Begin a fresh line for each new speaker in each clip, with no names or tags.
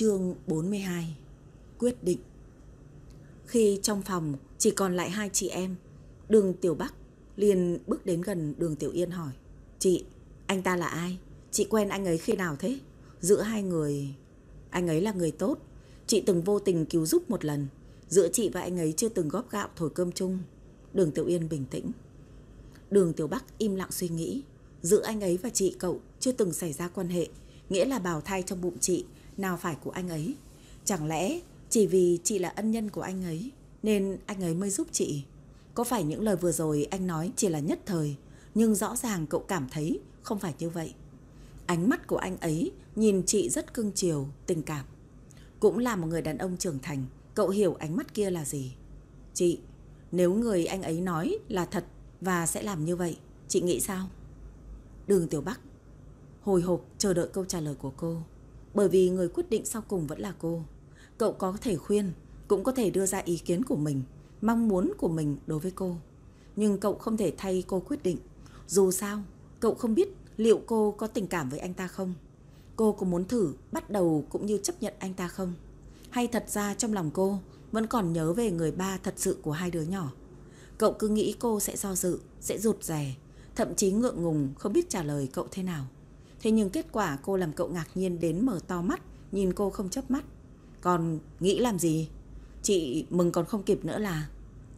Chương 42 Quyết định Khi trong phòng chỉ còn lại hai chị em, đường Tiểu Bắc liền bước đến gần đường Tiểu Yên hỏi Chị, anh ta là ai? Chị quen anh ấy khi nào thế? Giữa hai người... Anh ấy là người tốt, chị từng vô tình cứu giúp một lần. Giữa chị và anh ấy chưa từng góp gạo thổi cơm chung. Đường Tiểu Yên bình tĩnh. Đường Tiểu Bắc im lặng suy nghĩ. Giữa anh ấy và chị cậu chưa từng xảy ra quan hệ, nghĩa là bào thai trong bụng chị nào phải của anh ấy. Chẳng lẽ chỉ vì chị là ân nhân của anh ấy nên anh ấy mới giúp chị? Có phải những lời vừa rồi anh nói chỉ là nhất thời, nhưng rõ ràng cậu cảm thấy không phải như vậy. Ánh mắt của anh ấy nhìn chị rất cưng chiều, tình cảm. Cũng là một người đàn ông trưởng thành, cậu hiểu ánh mắt kia là gì. Chị, nếu người anh ấy nói là thật và sẽ làm như vậy, chị nghĩ sao? Đường Tiểu Bắc hồi hộp chờ đợi câu trả lời của cô. Bởi vì người quyết định sau cùng vẫn là cô. Cậu có thể khuyên, cũng có thể đưa ra ý kiến của mình, mong muốn của mình đối với cô. Nhưng cậu không thể thay cô quyết định. Dù sao, cậu không biết liệu cô có tình cảm với anh ta không. Cô có muốn thử bắt đầu cũng như chấp nhận anh ta không? Hay thật ra trong lòng cô vẫn còn nhớ về người ba thật sự của hai đứa nhỏ. Cậu cứ nghĩ cô sẽ do dự, sẽ rụt rè, thậm chí ngượng ngùng không biết trả lời cậu thế nào. Thế nhưng kết quả cô làm cậu ngạc nhiên đến mở to mắt, nhìn cô không chớp mắt. Còn nghĩ làm gì? Chị mừng còn không kịp nữa là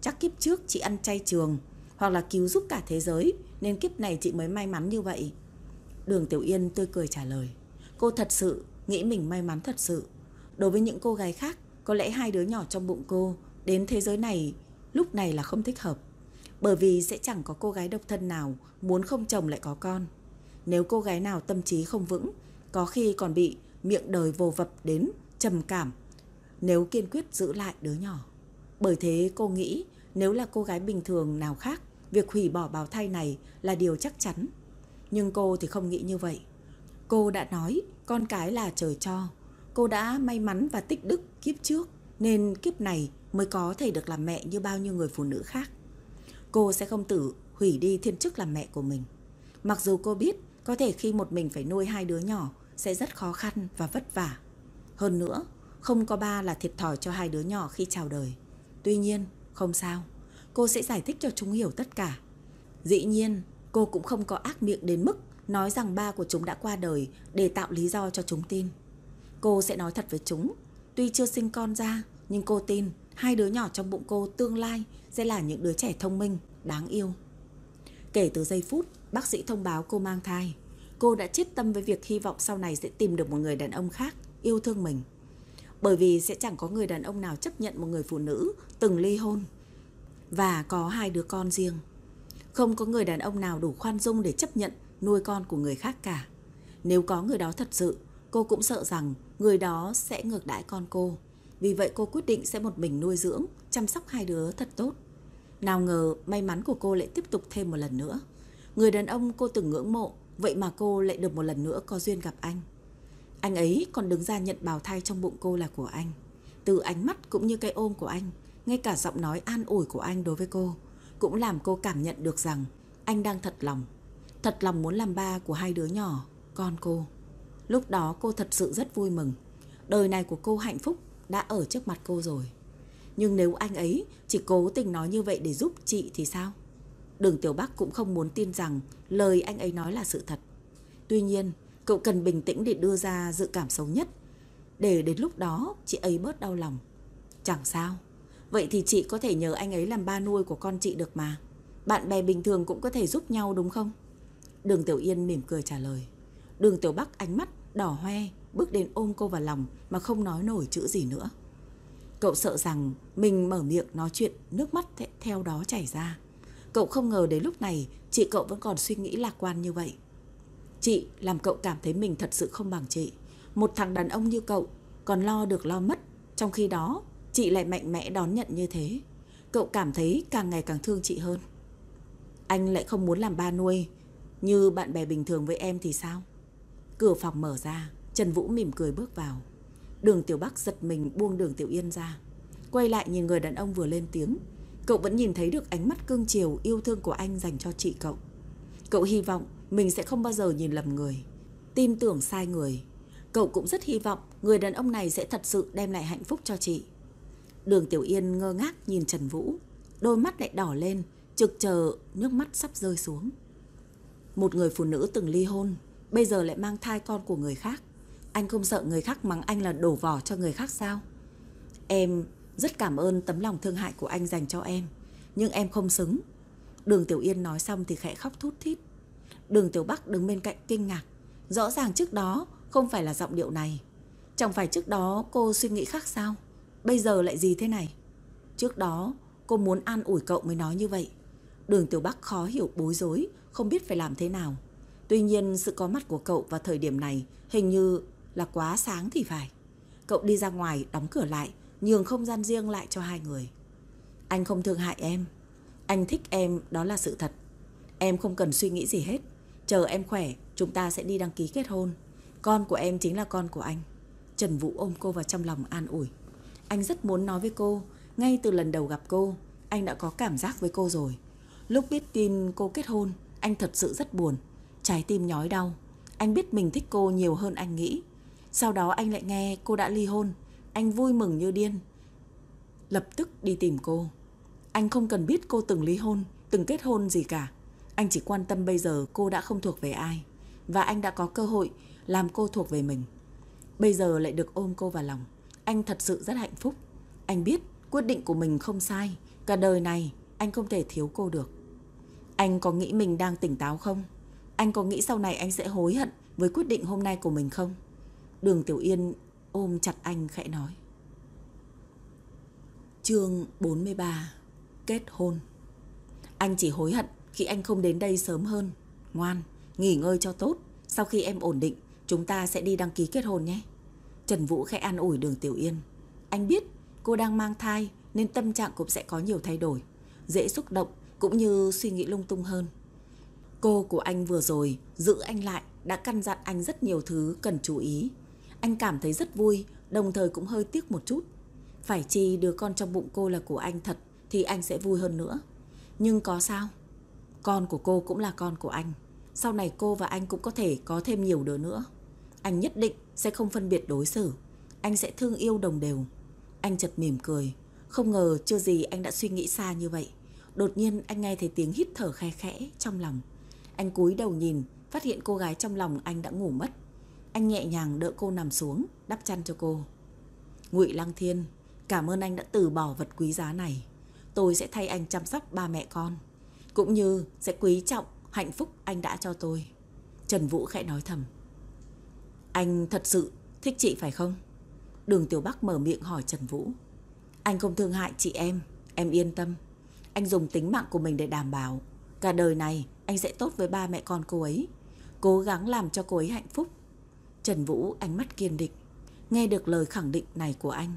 chắc kiếp trước chị ăn chay trường hoặc là cứu giúp cả thế giới nên kiếp này chị mới may mắn như vậy. Đường Tiểu Yên tươi cười trả lời. Cô thật sự nghĩ mình may mắn thật sự. Đối với những cô gái khác, có lẽ hai đứa nhỏ trong bụng cô đến thế giới này lúc này là không thích hợp. Bởi vì sẽ chẳng có cô gái độc thân nào muốn không chồng lại có con. Nếu cô gái nào tâm trí không vững, có khi còn bị miệng đời vô vập đến trầm cảm nếu kiên quyết giữ lại đứa nhỏ. Bởi thế cô nghĩ nếu là cô gái bình thường nào khác, việc hủy bỏ bào thai này là điều chắc chắn. Nhưng cô thì không nghĩ như vậy. Cô đã nói con cái là trời cho. Cô đã may mắn và tích đức kiếp trước nên kiếp này mới có thể được làm mẹ như bao nhiêu người phụ nữ khác. Cô sẽ không tử hủy đi thiên chức làm mẹ của mình. Mặc dù cô biết có thể khi một mình phải nuôi hai đứa nhỏ sẽ rất khó khăn và vất vả. Hơn nữa, không có ba là thiệt thòi cho hai đứa nhỏ khi chào đời. Tuy nhiên, không sao, cô sẽ giải thích cho chúng hiểu tất cả. Dĩ nhiên, cô cũng không có ác miệng đến mức nói rằng ba của chúng đã qua đời để tạo lý do cho chúng tin. Cô sẽ nói thật với chúng, tuy chưa sinh con ra, nhưng cô tin hai đứa nhỏ trong bụng cô tương lai sẽ là những đứa trẻ thông minh, đáng yêu. Kể từ giây phút bác sĩ thông báo cô mang thai, cô đã chết tâm với việc hy vọng sau này sẽ tìm được một người đàn ông khác yêu thương mình. Bởi vì sẽ chẳng có người đàn ông nào chấp nhận một người phụ nữ từng ly hôn và có hai đứa con riêng. Không có người đàn ông nào đủ khoan dung để chấp nhận nuôi con của người khác cả. Nếu có người đó thật sự, cô cũng sợ rằng người đó sẽ ngược đãi con cô. Vì vậy cô quyết định sẽ một mình nuôi dưỡng, chăm sóc hai đứa thật tốt. Nào ngờ may mắn của cô lại tiếp tục thêm một lần nữa. Người đàn ông cô từng ngưỡng mộ, vậy mà cô lại được một lần nữa có duyên gặp anh. Anh ấy còn đứng ra nhận bào thai trong bụng cô là của anh. Từ ánh mắt cũng như cái ôm của anh, ngay cả giọng nói an ủi của anh đối với cô, cũng làm cô cảm nhận được rằng anh đang thật lòng. Thật lòng muốn làm ba của hai đứa nhỏ, con cô. Lúc đó cô thật sự rất vui mừng. Đời này của cô hạnh phúc đã ở trước mặt cô rồi. Nhưng nếu anh ấy chỉ cố tình nói như vậy để giúp chị thì sao? Đường Tiểu Bắc cũng không muốn tin rằng lời anh ấy nói là sự thật. Tuy nhiên, cậu cần bình tĩnh để đưa ra dự cảm xấu nhất. Để đến lúc đó chị ấy bớt đau lòng. Chẳng sao. Vậy thì chị có thể nhờ anh ấy làm ba nuôi của con chị được mà. Bạn bè bình thường cũng có thể giúp nhau đúng không? Đường Tiểu Yên mỉm cười trả lời. Đường Tiểu Bắc ánh mắt đỏ hoe bước đến ôm cô vào lòng mà không nói nổi chữ gì nữa. Cậu sợ rằng mình mở miệng nói chuyện nước mắt theo đó chảy ra. Cậu không ngờ đến lúc này chị cậu vẫn còn suy nghĩ lạc quan như vậy. Chị làm cậu cảm thấy mình thật sự không bằng chị. Một thằng đàn ông như cậu còn lo được lo mất. Trong khi đó chị lại mạnh mẽ đón nhận như thế. Cậu cảm thấy càng ngày càng thương chị hơn. Anh lại không muốn làm ba nuôi như bạn bè bình thường với em thì sao? Cửa phòng mở ra, Trần Vũ mỉm cười bước vào. Đường Tiểu Bắc giật mình buông đường Tiểu Yên ra. Quay lại nhìn người đàn ông vừa lên tiếng. Cậu vẫn nhìn thấy được ánh mắt cương chiều yêu thương của anh dành cho chị cậu. Cậu hy vọng mình sẽ không bao giờ nhìn lầm người. Tin tưởng sai người. Cậu cũng rất hy vọng người đàn ông này sẽ thật sự đem lại hạnh phúc cho chị. Đường Tiểu Yên ngơ ngác nhìn Trần Vũ, đôi mắt lại đỏ lên, trực chờ nước mắt sắp rơi xuống. Một người phụ nữ từng ly hôn, bây giờ lại mang thai con của người khác. Anh không sợ người khác mắng anh là đổ vỏ cho người khác sao? Em rất cảm ơn tấm lòng thương hại của anh dành cho em, nhưng em không xứng. Đường Tiểu Yên nói xong thì khẽ khóc thút thít. Đường Tiểu Bắc đứng bên cạnh kinh ngạc. Rõ ràng trước đó không phải là giọng điệu này. Chẳng phải trước đó cô suy nghĩ khác sao? Bây giờ lại gì thế này? Trước đó cô muốn an ủi cậu mới nói như vậy. Đường Tiểu Bắc khó hiểu bối rối, không biết phải làm thế nào. Tuy nhiên sự có mặt của cậu vào thời điểm này hình như là quá sáng thì phải. Cậu đi ra ngoài đóng cửa lại, nhường không gian riêng lại cho hai người. Anh không thương hại em. Anh thích em đó là sự thật. Em không cần suy nghĩ gì hết. Chờ em khỏe, chúng ta sẽ đi đăng ký kết hôn. Con của em chính là con của anh. Trần Vũ ôm cô vào trong lòng an ủi. Anh rất muốn nói với cô, ngay từ lần đầu gặp cô, anh đã có cảm giác với cô rồi. Lúc biết tin cô kết hôn, anh thật sự rất buồn. Trái tim nhói đau. Anh biết mình thích cô nhiều hơn anh nghĩ. Sau đó anh lại nghe cô đã ly hôn. Anh vui mừng như điên. Lập tức đi tìm cô. Anh không cần biết cô từng ly hôn, từng kết hôn gì cả. Anh chỉ quan tâm bây giờ cô đã không thuộc về ai. Và anh đã có cơ hội làm cô thuộc về mình. Bây giờ lại được ôm cô vào lòng. Anh thật sự rất hạnh phúc. Anh biết quyết định của mình không sai. Cả đời này anh không thể thiếu cô được. Anh có nghĩ mình đang tỉnh táo không? Anh có nghĩ sau này anh sẽ hối hận với quyết định hôm nay của mình không? Đường Tiểu Yên ôm chặt anh khẽ nói. Chương 43 Kết hôn Anh chỉ hối hận khi anh không đến đây sớm hơn. Ngoan, nghỉ ngơi cho tốt. Sau khi em ổn định, chúng ta sẽ đi đăng ký kết hôn nhé. Trần Vũ khẽ an ủi đường Tiểu Yên. Anh biết cô đang mang thai nên tâm trạng cũng sẽ có nhiều thay đổi. Dễ xúc động cũng như suy nghĩ lung tung hơn. Cô của anh vừa rồi giữ anh lại đã căn dặn anh rất nhiều thứ cần chú ý. Anh cảm thấy rất vui, đồng thời cũng hơi tiếc một chút. Phải chi đứa con trong bụng cô là của anh thật thì anh sẽ vui hơn nữa. Nhưng có sao? Con của cô cũng là con của anh. Sau này cô và anh cũng có thể có thêm nhiều đứa nữa. Anh nhất định sẽ không phân biệt đối xử. Anh sẽ thương yêu đồng đều. Anh chật mỉm cười. Không ngờ chưa gì anh đã suy nghĩ xa như vậy. Đột nhiên anh nghe thấy tiếng hít thở khe khẽ trong lòng. Anh cúi đầu nhìn, phát hiện cô gái trong lòng anh đã ngủ mất. Anh nhẹ nhàng đỡ cô nằm xuống, đắp chăn cho cô. Ngụy Lăng Thiên, cảm ơn anh đã từ bỏ vật quý giá này. Tôi sẽ thay anh chăm sóc ba mẹ con, cũng như sẽ quý trọng hạnh phúc anh đã cho tôi. Trần Vũ khẽ nói thầm. Anh thật sự thích chị phải không? Đường Tiểu Bắc mở miệng hỏi Trần Vũ. Anh không thương hại chị em, em yên tâm. Anh dùng tính mạng của mình để đảm bảo. Cả đời này anh sẽ tốt với ba mẹ con cô ấy. Cố gắng làm cho cô ấy hạnh phúc. Trần Vũ ánh mắt kiên định. Nghe được lời khẳng định này của anh,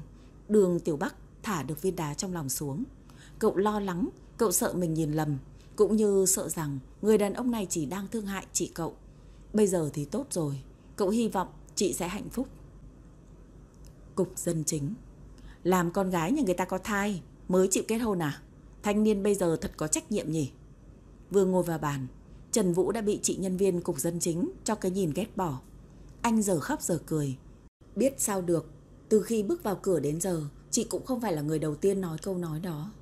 đường Tiểu Bắc thả được viên đá trong lòng xuống. Cậu lo lắng, cậu sợ mình nhìn lầm, cũng như sợ rằng người đàn ông này chỉ đang thương hại chị cậu. Bây giờ thì tốt rồi, cậu hy vọng chị sẽ hạnh phúc. Cục dân chính Làm con gái nhà người ta có thai mới chịu kết hôn à? Thanh niên bây giờ thật có trách nhiệm nhỉ? Vừa ngồi vào bàn, Trần Vũ đã bị chị nhân viên cục dân chính cho cái nhìn ghét bỏ. Anh giờ khóc giờ cười. Biết sao được, từ khi bước vào cửa đến giờ, chị cũng không phải là người đầu tiên nói câu nói đó.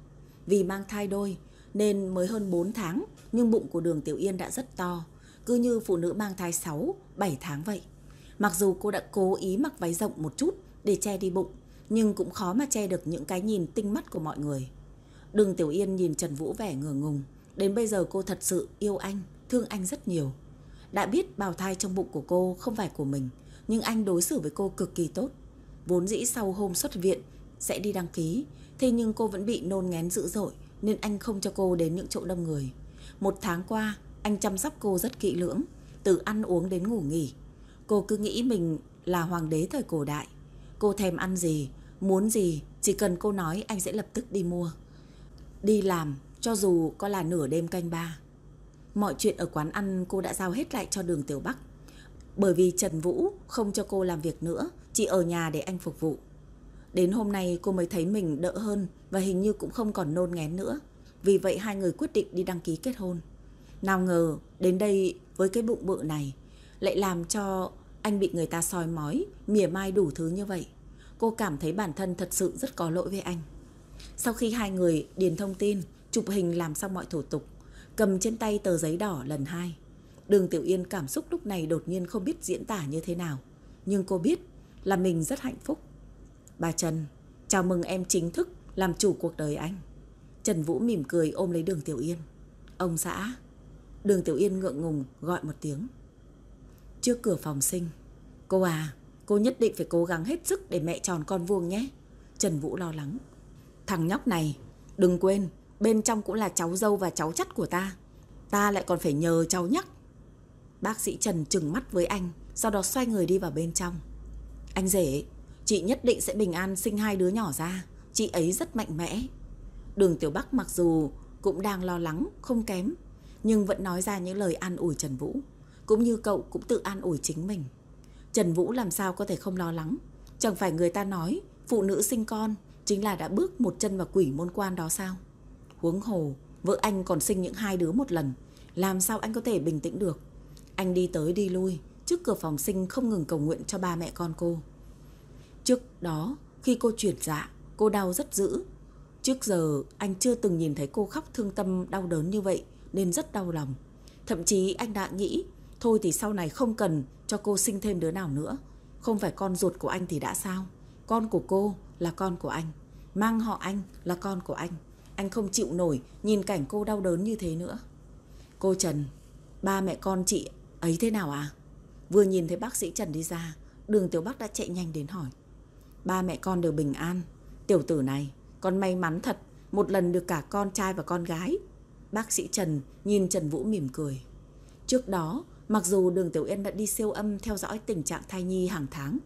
Vì mang thai đôi, nên mới hơn 4 tháng, nhưng bụng của đường Tiểu Yên đã rất to, cứ như phụ nữ mang thai 6, 7 tháng vậy. Mặc dù cô đã cố ý mặc váy rộng một chút để che đi bụng, nhưng cũng khó mà che được những cái nhìn tinh mắt của mọi người. Đường Tiểu Yên nhìn Trần Vũ vẻ ngờ ngùng, đến bây giờ cô thật sự yêu anh, thương anh rất nhiều. Đã biết bào thai trong bụng của cô không phải của mình, nhưng anh đối xử với cô cực kỳ tốt. Vốn dĩ sau hôm xuất viện sẽ đi đăng ký, thế nhưng cô vẫn bị nôn ngén dữ dội nên anh không cho cô đến những chỗ đông người. Một tháng qua, anh chăm sóc cô rất kỹ lưỡng, từ ăn uống đến ngủ nghỉ. Cô cứ nghĩ mình là hoàng đế thời cổ đại. Cô thèm ăn gì, muốn gì, chỉ cần cô nói anh sẽ lập tức đi mua. Đi làm, cho dù có là nửa đêm canh ba. Mọi chuyện ở quán ăn cô đã giao hết lại cho đường Tiểu Bắc. Bởi vì Trần Vũ không cho cô làm việc nữa, chỉ ở nhà để anh phục vụ. Đến hôm nay cô mới thấy mình đỡ hơn và hình như cũng không còn nôn ngén nữa. Vì vậy hai người quyết định đi đăng ký kết hôn. Nào ngờ đến đây với cái bụng bự này lại làm cho anh bị người ta soi mói, mỉa mai đủ thứ như vậy. Cô cảm thấy bản thân thật sự rất có lỗi với anh. Sau khi hai người điền thông tin, chụp hình làm xong mọi thủ tục, cầm trên tay tờ giấy đỏ lần hai. Đường Tiểu Yên cảm xúc lúc này đột nhiên không biết diễn tả như thế nào. Nhưng cô biết là mình rất hạnh phúc. Bà Trần, chào mừng em chính thức làm chủ cuộc đời anh. Trần Vũ mỉm cười ôm lấy đường Tiểu Yên. Ông xã. Đường Tiểu Yên ngượng ngùng gọi một tiếng. Trước cửa phòng sinh. Cô à, cô nhất định phải cố gắng hết sức để mẹ tròn con vuông nhé. Trần Vũ lo lắng. Thằng nhóc này, đừng quên, bên trong cũng là cháu dâu và cháu chắt của ta. Ta lại còn phải nhờ cháu nhắc. Bác sĩ Trần trừng mắt với anh, sau đó xoay người đi vào bên trong. Anh rể, chị nhất định sẽ bình an sinh hai đứa nhỏ ra. Chị ấy rất mạnh mẽ. Đường Tiểu Bắc mặc dù cũng đang lo lắng, không kém, nhưng vẫn nói ra những lời an ủi Trần Vũ. Cũng như cậu cũng tự an ủi chính mình. Trần Vũ làm sao có thể không lo lắng. Chẳng phải người ta nói phụ nữ sinh con chính là đã bước một chân vào quỷ môn quan đó sao? Huống hồ, vợ anh còn sinh những hai đứa một lần. Làm sao anh có thể bình tĩnh được? Anh đi tới đi lui, trước cửa phòng sinh không ngừng cầu nguyện cho ba mẹ con cô. Trước đó, khi cô chuyển dạ, cô đau rất dữ. Trước giờ, anh chưa từng nhìn thấy cô khóc thương tâm đau đớn như vậy, nên rất đau lòng. Thậm chí anh đã nghĩ, thôi thì sau này không cần cho cô sinh thêm đứa nào nữa. Không phải con ruột của anh thì đã sao? Con của cô là con của anh. Mang họ anh là con của anh. Anh không chịu nổi nhìn cảnh cô đau đớn như thế nữa. Cô Trần, ba mẹ con chị ấy thế nào à? Vừa nhìn thấy bác sĩ Trần đi ra, đường Tiểu Bắc đã chạy nhanh đến hỏi. Ba mẹ con đều bình an. Tiểu tử này, con may mắn thật, một lần được cả con trai và con gái. Bác sĩ Trần nhìn Trần Vũ mỉm cười. Trước đó, mặc dù đường Tiểu Yên đã đi siêu âm theo dõi tình trạng thai nhi hàng tháng,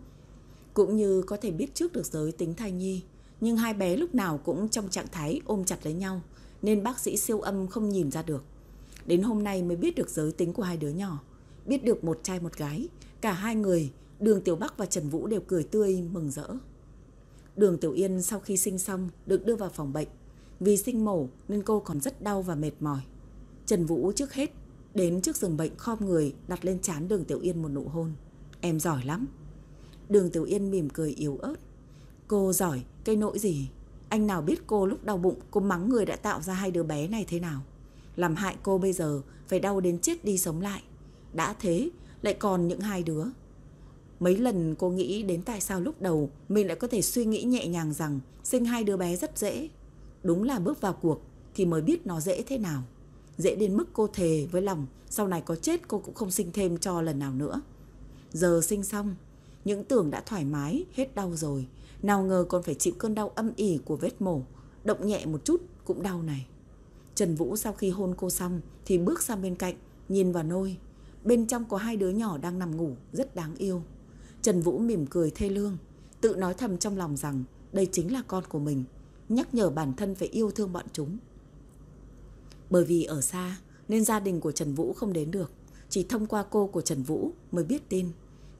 cũng như có thể biết trước được giới tính thai nhi, nhưng hai bé lúc nào cũng trong trạng thái ôm chặt lấy nhau, nên bác sĩ siêu âm không nhìn ra được. Đến hôm nay mới biết được giới tính của hai đứa nhỏ, biết được một trai một gái, cả hai người, Đường Tiểu Bắc và Trần Vũ đều cười tươi mừng rỡ. Đường Tiểu Yên sau khi sinh xong được đưa vào phòng bệnh. Vì sinh mổ nên cô còn rất đau và mệt mỏi. Trần Vũ trước hết đến trước giường bệnh khom người đặt lên trán Đường Tiểu Yên một nụ hôn. Em giỏi lắm. Đường Tiểu Yên mỉm cười yếu ớt. Cô giỏi, cây nỗi gì? Anh nào biết cô lúc đau bụng cô mắng người đã tạo ra hai đứa bé này thế nào? Làm hại cô bây giờ phải đau đến chết đi sống lại. Đã thế, lại còn những hai đứa. Mấy lần cô nghĩ đến tại sao lúc đầu mình lại có thể suy nghĩ nhẹ nhàng rằng sinh hai đứa bé rất dễ. Đúng là bước vào cuộc thì mới biết nó dễ thế nào. Dễ đến mức cô thề với lòng sau này có chết cô cũng không sinh thêm cho lần nào nữa. Giờ sinh xong, những tưởng đã thoải mái, hết đau rồi. Nào ngờ còn phải chịu cơn đau âm ỉ của vết mổ. Động nhẹ một chút cũng đau này. Trần Vũ sau khi hôn cô xong thì bước sang bên cạnh, nhìn vào nôi. Bên trong có hai đứa nhỏ đang nằm ngủ, rất đáng yêu. Trần Vũ mỉm cười thê lương, tự nói thầm trong lòng rằng đây chính là con của mình, nhắc nhở bản thân phải yêu thương bọn chúng. Bởi vì ở xa nên gia đình của Trần Vũ không đến được, chỉ thông qua cô của Trần Vũ mới biết tin.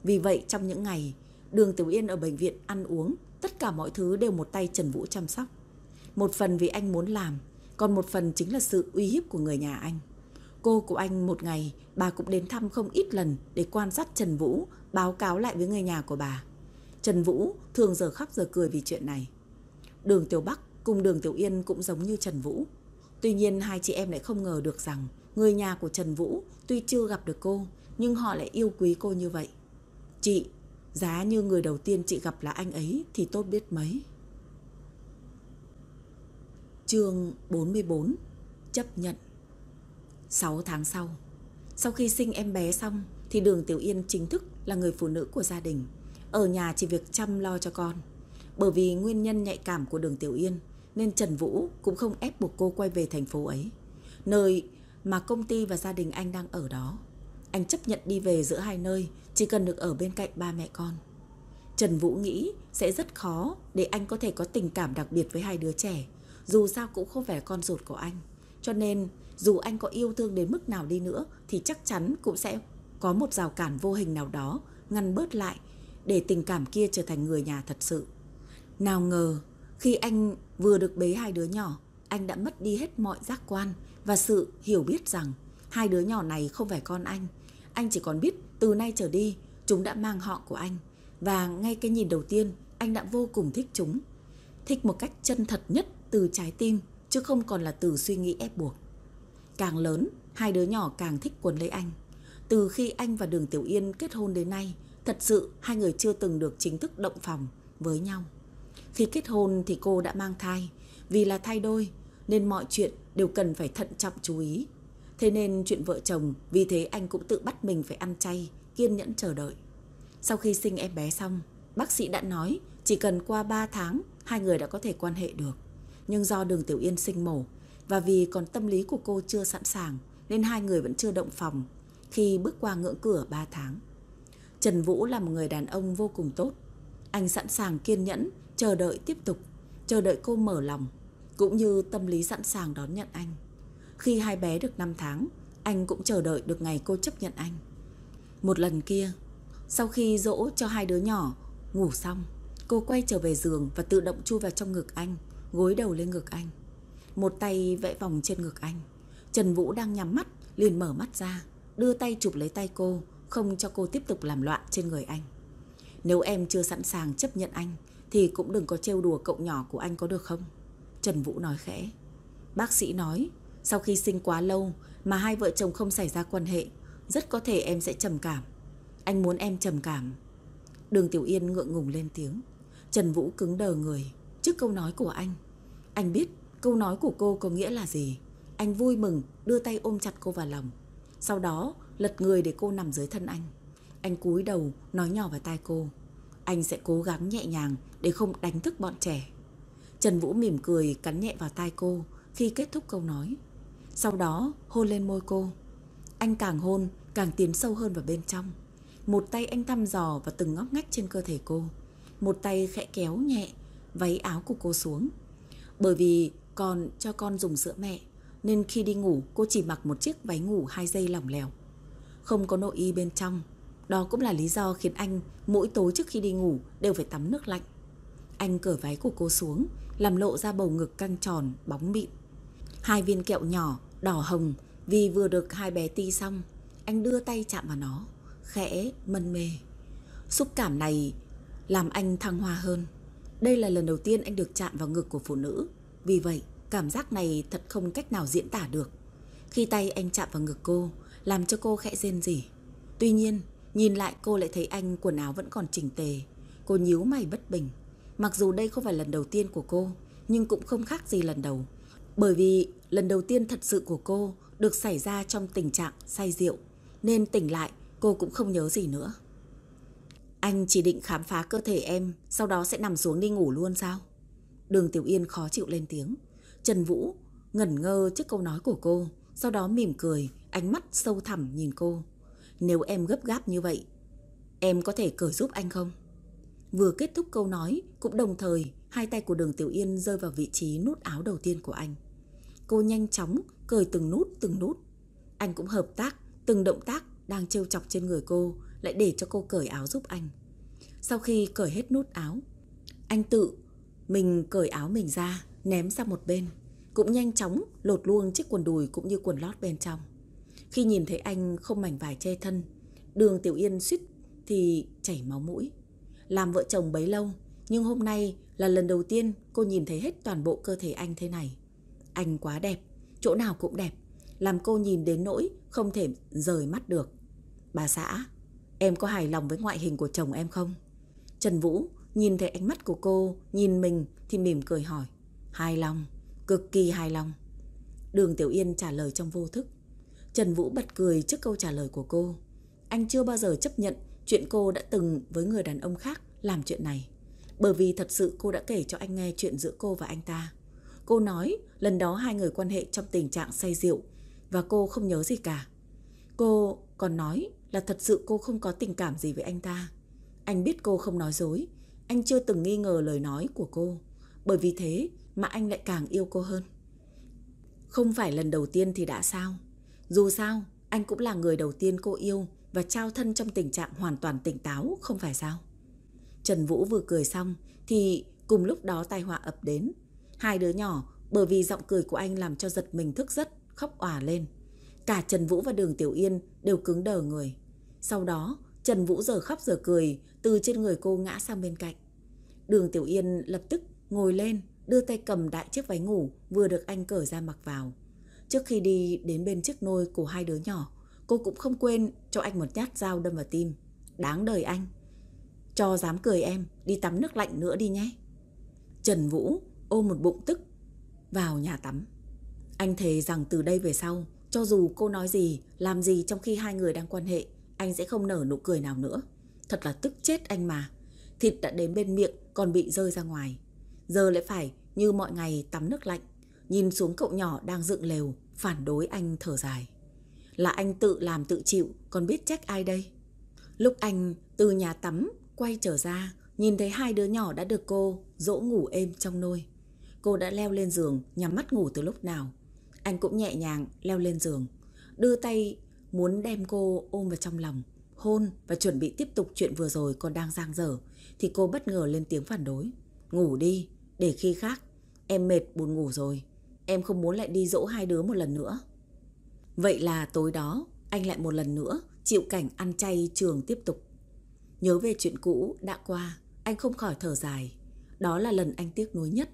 Vì vậy trong những ngày Đường Tiểu Yên ở bệnh viện ăn uống, tất cả mọi thứ đều một tay Trần Vũ chăm sóc. Một phần vì anh muốn làm, còn một phần chính là sự uy hiếp của người nhà anh. Cô của anh một ngày, bà cũng đến thăm không ít lần để quan sát Trần Vũ, báo cáo lại với người nhà của bà. Trần Vũ thường giờ khóc giờ cười vì chuyện này. Đường Tiểu Bắc cùng Đường Tiểu Yên cũng giống như Trần Vũ. Tuy nhiên hai chị em lại không ngờ được rằng người nhà của Trần Vũ tuy chưa gặp được cô, nhưng họ lại yêu quý cô như vậy. Chị, giá như người đầu tiên chị gặp là anh ấy thì tốt biết mấy. Chương 44 Chấp nhận. 6 tháng sau Sau khi sinh em bé xong Thì Đường Tiểu Yên chính thức là người phụ nữ của gia đình. Ở nhà chỉ việc chăm lo cho con. Bởi vì nguyên nhân nhạy cảm của Đường Tiểu Yên Nên Trần Vũ cũng không ép buộc cô quay về thành phố ấy. Nơi mà công ty và gia đình anh đang ở đó. Anh chấp nhận đi về giữa hai nơi Chỉ cần được ở bên cạnh ba mẹ con Trần Vũ nghĩ sẽ rất khó để anh có thể có tình cảm đặc biệt với hai đứa trẻ Dù sao cũng không phải con ruột của anh Cho nên dù anh có yêu thương đến mức nào đi nữa thì chắc chắn cũng sẽ có một rào cản vô hình nào đó ngăn bớt lại để tình cảm kia trở thành người nhà thật sự. Nào ngờ, khi anh vừa được bế hai đứa nhỏ, anh đã mất đi hết mọi giác quan và sự hiểu biết rằng hai đứa nhỏ này không phải con anh. Anh chỉ còn biết từ nay trở đi, chúng đã mang họ của anh. Và ngay cái nhìn đầu tiên, anh đã vô cùng thích chúng. Thích một cách chân thật nhất từ trái tim, chứ không còn là từ suy nghĩ ép buộc. Càng lớn, hai đứa nhỏ càng thích quấn lấy anh. Từ khi anh và Đường Tiểu Yên kết hôn đến nay, thật sự hai người chưa từng được chính thức động phòng với nhau. Khi kết hôn thì cô đã mang thai, vì là thai đôi nên mọi chuyện đều cần phải thận trọng chú ý. Thế nên chuyện vợ chồng, vì thế anh cũng tự bắt mình phải ăn chay, kiên nhẫn chờ đợi. Sau khi sinh em bé xong, bác sĩ đã nói chỉ cần qua 3 tháng hai người đã có thể quan hệ được. Nhưng do đường Tiểu Yên sinh mổ và vì còn tâm lý của cô chưa sẵn sàng nên hai người vẫn chưa động phòng khi bước qua ngưỡng cửa 3 tháng. Trần Vũ là một người đàn ông vô cùng tốt. Anh sẵn sàng kiên nhẫn, chờ đợi tiếp tục, chờ đợi cô mở lòng, cũng như tâm lý sẵn sàng đón nhận anh. Khi hai bé được 5 tháng, anh cũng chờ đợi được ngày cô chấp nhận anh. Một lần kia, sau khi dỗ cho hai đứa nhỏ ngủ xong, cô quay trở về giường và tự động chui vào trong ngực anh, gối đầu lên ngực anh. Một tay vẽ vòng trên ngực anh. Trần Vũ đang nhắm mắt, liền mở mắt ra, đưa tay chụp lấy tay cô, không cho cô tiếp tục làm loạn trên người anh. Nếu em chưa sẵn sàng chấp nhận anh, thì cũng đừng có trêu đùa cậu nhỏ của anh có được không? Trần Vũ nói khẽ. Bác sĩ nói, sau khi sinh quá lâu mà hai vợ chồng không xảy ra quan hệ, rất có thể em sẽ trầm cảm. Anh muốn em trầm cảm. Đường Tiểu Yên ngượng ngùng lên tiếng. Trần Vũ cứng đờ người trước câu nói của anh. Anh biết câu nói của cô có nghĩa là gì. Anh vui mừng đưa tay ôm chặt cô vào lòng. Sau đó lật người để cô nằm dưới thân anh. Anh cúi đầu nói nhỏ vào tai cô. Anh sẽ cố gắng nhẹ nhàng để không đánh thức bọn trẻ. Trần Vũ mỉm cười cắn nhẹ vào tai cô khi kết thúc câu nói. Sau đó hôn lên môi cô. Anh càng hôn càng tiến sâu hơn vào bên trong. Một tay anh thăm dò vào từng ngóc ngách trên cơ thể cô. Một tay khẽ kéo nhẹ váy áo của cô xuống. Bởi vì còn cho con dùng sữa mẹ nên khi đi ngủ cô chỉ mặc một chiếc váy ngủ hai dây lỏng lẻo. Không có nội y bên trong. Đó cũng là lý do khiến anh mỗi tối trước khi đi ngủ đều phải tắm nước lạnh. Anh cởi váy của cô xuống, làm lộ ra bầu ngực căng tròn, bóng mịn. Hai viên kẹo nhỏ, đỏ hồng vì vừa được hai bé ti xong. Anh đưa tay chạm vào nó, khẽ, mân mê. Xúc cảm này làm anh thăng hoa hơn. Đây là lần đầu tiên anh được chạm vào ngực của phụ nữ. Vì vậy, cảm giác này thật không cách nào diễn tả được. Khi tay anh chạm vào ngực cô, làm cho cô khẽ rên rỉ. Tuy nhiên, nhìn lại cô lại thấy anh quần áo vẫn còn chỉnh tề. Cô nhíu mày bất bình. Mặc dù đây không phải lần đầu tiên của cô, nhưng cũng không khác gì lần đầu. Bởi vì lần đầu tiên thật sự của cô được xảy ra trong tình trạng say rượu, nên tỉnh lại cô cũng không nhớ gì nữa. Anh chỉ định khám phá cơ thể em, sau đó sẽ nằm xuống đi ngủ luôn sao? Đường Tiểu Yên khó chịu lên tiếng. Trần Vũ ngẩn ngơ trước câu nói của cô, sau đó mỉm cười, ánh mắt sâu thẳm nhìn cô. Nếu em gấp gáp như vậy, em có thể cởi giúp anh không? Vừa kết thúc câu nói, cũng đồng thời hai tay của đường Tiểu Yên rơi vào vị trí nút áo đầu tiên của anh. Cô nhanh chóng cởi từng nút từng nút. Anh cũng hợp tác, từng động tác đang trêu chọc trên người cô lại để cho cô cởi áo giúp anh. Sau khi cởi hết nút áo, anh tự mình cởi áo mình ra, ném sang một bên. Cũng nhanh chóng lột luôn chiếc quần đùi cũng như quần lót bên trong. Khi nhìn thấy anh không mảnh vải che thân, đường Tiểu Yên suýt thì chảy máu mũi. Làm vợ chồng bấy lâu, nhưng hôm nay là lần đầu tiên cô nhìn thấy hết toàn bộ cơ thể anh thế này. Anh quá đẹp, chỗ nào cũng đẹp, làm cô nhìn đến nỗi không thể rời mắt được. Bà xã, em có hài lòng với ngoại hình của chồng em không? Trần Vũ nhìn thấy ánh mắt của cô, nhìn mình thì mỉm cười hỏi. Hài lòng, cực kỳ hài lòng. Đường Tiểu Yên trả lời trong vô thức. Trần Vũ bật cười trước câu trả lời của cô. Anh chưa bao giờ chấp nhận chuyện cô đã từng với người đàn ông khác làm chuyện này. Bởi vì thật sự cô đã kể cho anh nghe chuyện giữa cô và anh ta. Cô nói lần đó hai người quan hệ trong tình trạng say rượu và cô không nhớ gì cả. Cô còn nói là thật sự cô không có tình cảm gì với anh ta. Anh biết cô không nói dối, anh chưa từng nghi ngờ lời nói của cô. Bởi vì thế mà anh lại càng yêu cô hơn. Không phải lần đầu tiên thì đã sao. Dù sao, anh cũng là người đầu tiên cô yêu và trao thân trong tình trạng hoàn toàn tỉnh táo, không phải sao? Trần Vũ vừa cười xong thì cùng lúc đó tai họa ập đến. Hai đứa nhỏ bởi vì giọng cười của anh làm cho giật mình thức giấc, khóc òa lên. Cả Trần Vũ và Đường Tiểu Yên đều cứng đờ người. Sau đó, Trần Vũ giờ khóc giờ cười, từ trên người cô ngã sang bên cạnh. Đường Tiểu Yên lập tức ngồi lên, đưa tay cầm đại chiếc váy ngủ vừa được anh cởi ra mặc vào. Trước khi đi đến bên chiếc nôi của hai đứa nhỏ, cô cũng không quên cho anh một nhát dao đâm vào tim. Đáng đời anh. Cho dám cười em, đi tắm nước lạnh nữa đi nhé. Trần Vũ ôm một bụng tức vào nhà tắm. Anh thề rằng từ đây về sau, cho dù cô nói gì, làm gì trong khi hai người đang quan hệ, anh sẽ không nở nụ cười nào nữa. Thật là tức chết anh mà. Thịt đã đến bên miệng còn bị rơi ra ngoài. Giờ lại phải như mọi ngày tắm nước lạnh, nhìn xuống cậu nhỏ đang dựng lều, phản đối anh thở dài. Là anh tự làm tự chịu, còn biết trách ai đây? Lúc anh từ nhà tắm quay trở ra, nhìn thấy hai đứa nhỏ đã được cô dỗ ngủ êm trong nôi. Cô đã leo lên giường nhắm mắt ngủ từ lúc nào. Anh cũng nhẹ nhàng leo lên giường, đưa tay muốn đem cô ôm vào trong lòng, hôn và chuẩn bị tiếp tục chuyện vừa rồi còn đang giang dở, thì cô bất ngờ lên tiếng phản đối. Ngủ đi, để khi khác, em mệt buồn ngủ rồi, em không muốn lại đi dỗ hai đứa một lần nữa. Vậy là tối đó, anh lại một lần nữa chịu cảnh ăn chay trường tiếp tục. Nhớ về chuyện cũ đã qua, anh không khỏi thở dài. Đó là lần anh tiếc nuối nhất.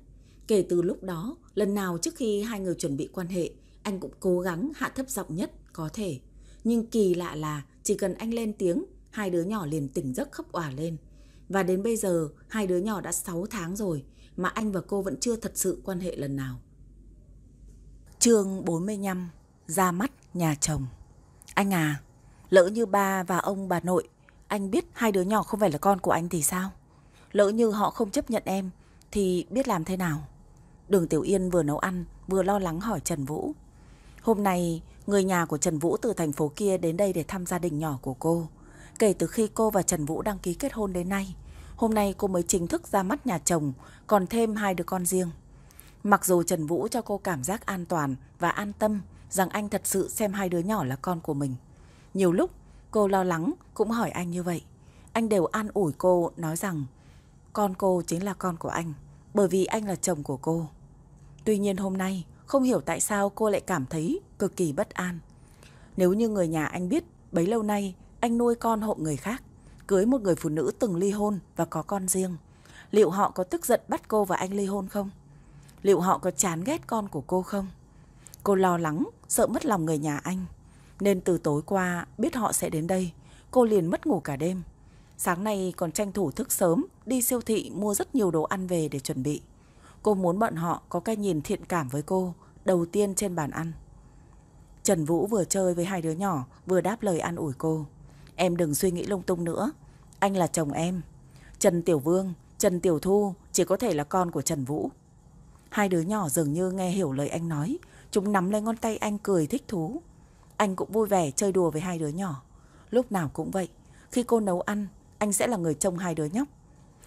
Kể từ lúc đó, lần nào trước khi hai người chuẩn bị quan hệ, anh cũng cố gắng hạ thấp giọng nhất có thể. Nhưng kỳ lạ là chỉ cần anh lên tiếng, hai đứa nhỏ liền tỉnh giấc khóc òa lên. Và đến bây giờ, hai đứa nhỏ đã 6 tháng rồi mà anh và cô vẫn chưa thật sự quan hệ lần nào. Chương 45 Ra mắt nhà chồng Anh à, lỡ như ba và ông bà nội, anh biết hai đứa nhỏ không phải là con của anh thì sao? Lỡ như họ không chấp nhận em thì biết làm thế nào? Đường Tiểu Yên vừa nấu ăn vừa lo lắng hỏi Trần Vũ. Hôm nay người nhà của Trần Vũ từ thành phố kia đến đây để thăm gia đình nhỏ của cô. Kể từ khi cô và Trần Vũ đăng ký kết hôn đến nay, hôm nay cô mới chính thức ra mắt nhà chồng, còn thêm hai đứa con riêng. Mặc dù Trần Vũ cho cô cảm giác an toàn và an tâm rằng anh thật sự xem hai đứa nhỏ là con của mình. Nhiều lúc cô lo lắng cũng hỏi anh như vậy. Anh đều an ủi cô nói rằng con cô chính là con của anh bởi vì anh là chồng của cô. Tuy nhiên hôm nay không hiểu tại sao cô lại cảm thấy cực kỳ bất an. Nếu như người nhà anh biết bấy lâu nay anh nuôi con hộ người khác, cưới một người phụ nữ từng ly hôn và có con riêng, liệu họ có tức giận bắt cô và anh ly hôn không? Liệu họ có chán ghét con của cô không? Cô lo lắng, sợ mất lòng người nhà anh. Nên từ tối qua biết họ sẽ đến đây, cô liền mất ngủ cả đêm. Sáng nay còn tranh thủ thức sớm, đi siêu thị mua rất nhiều đồ ăn về để chuẩn bị. Cô muốn bọn họ có cái nhìn thiện cảm với cô, đầu tiên trên bàn ăn. Trần Vũ vừa chơi với hai đứa nhỏ, vừa đáp lời an ủi cô. Em đừng suy nghĩ lung tung nữa, anh là chồng em. Trần Tiểu Vương, Trần Tiểu Thu chỉ có thể là con của Trần Vũ. Hai đứa nhỏ dường như nghe hiểu lời anh nói, chúng nắm lấy ngón tay anh cười thích thú. Anh cũng vui vẻ chơi đùa với hai đứa nhỏ. Lúc nào cũng vậy, khi cô nấu ăn, anh sẽ là người trông hai đứa nhóc.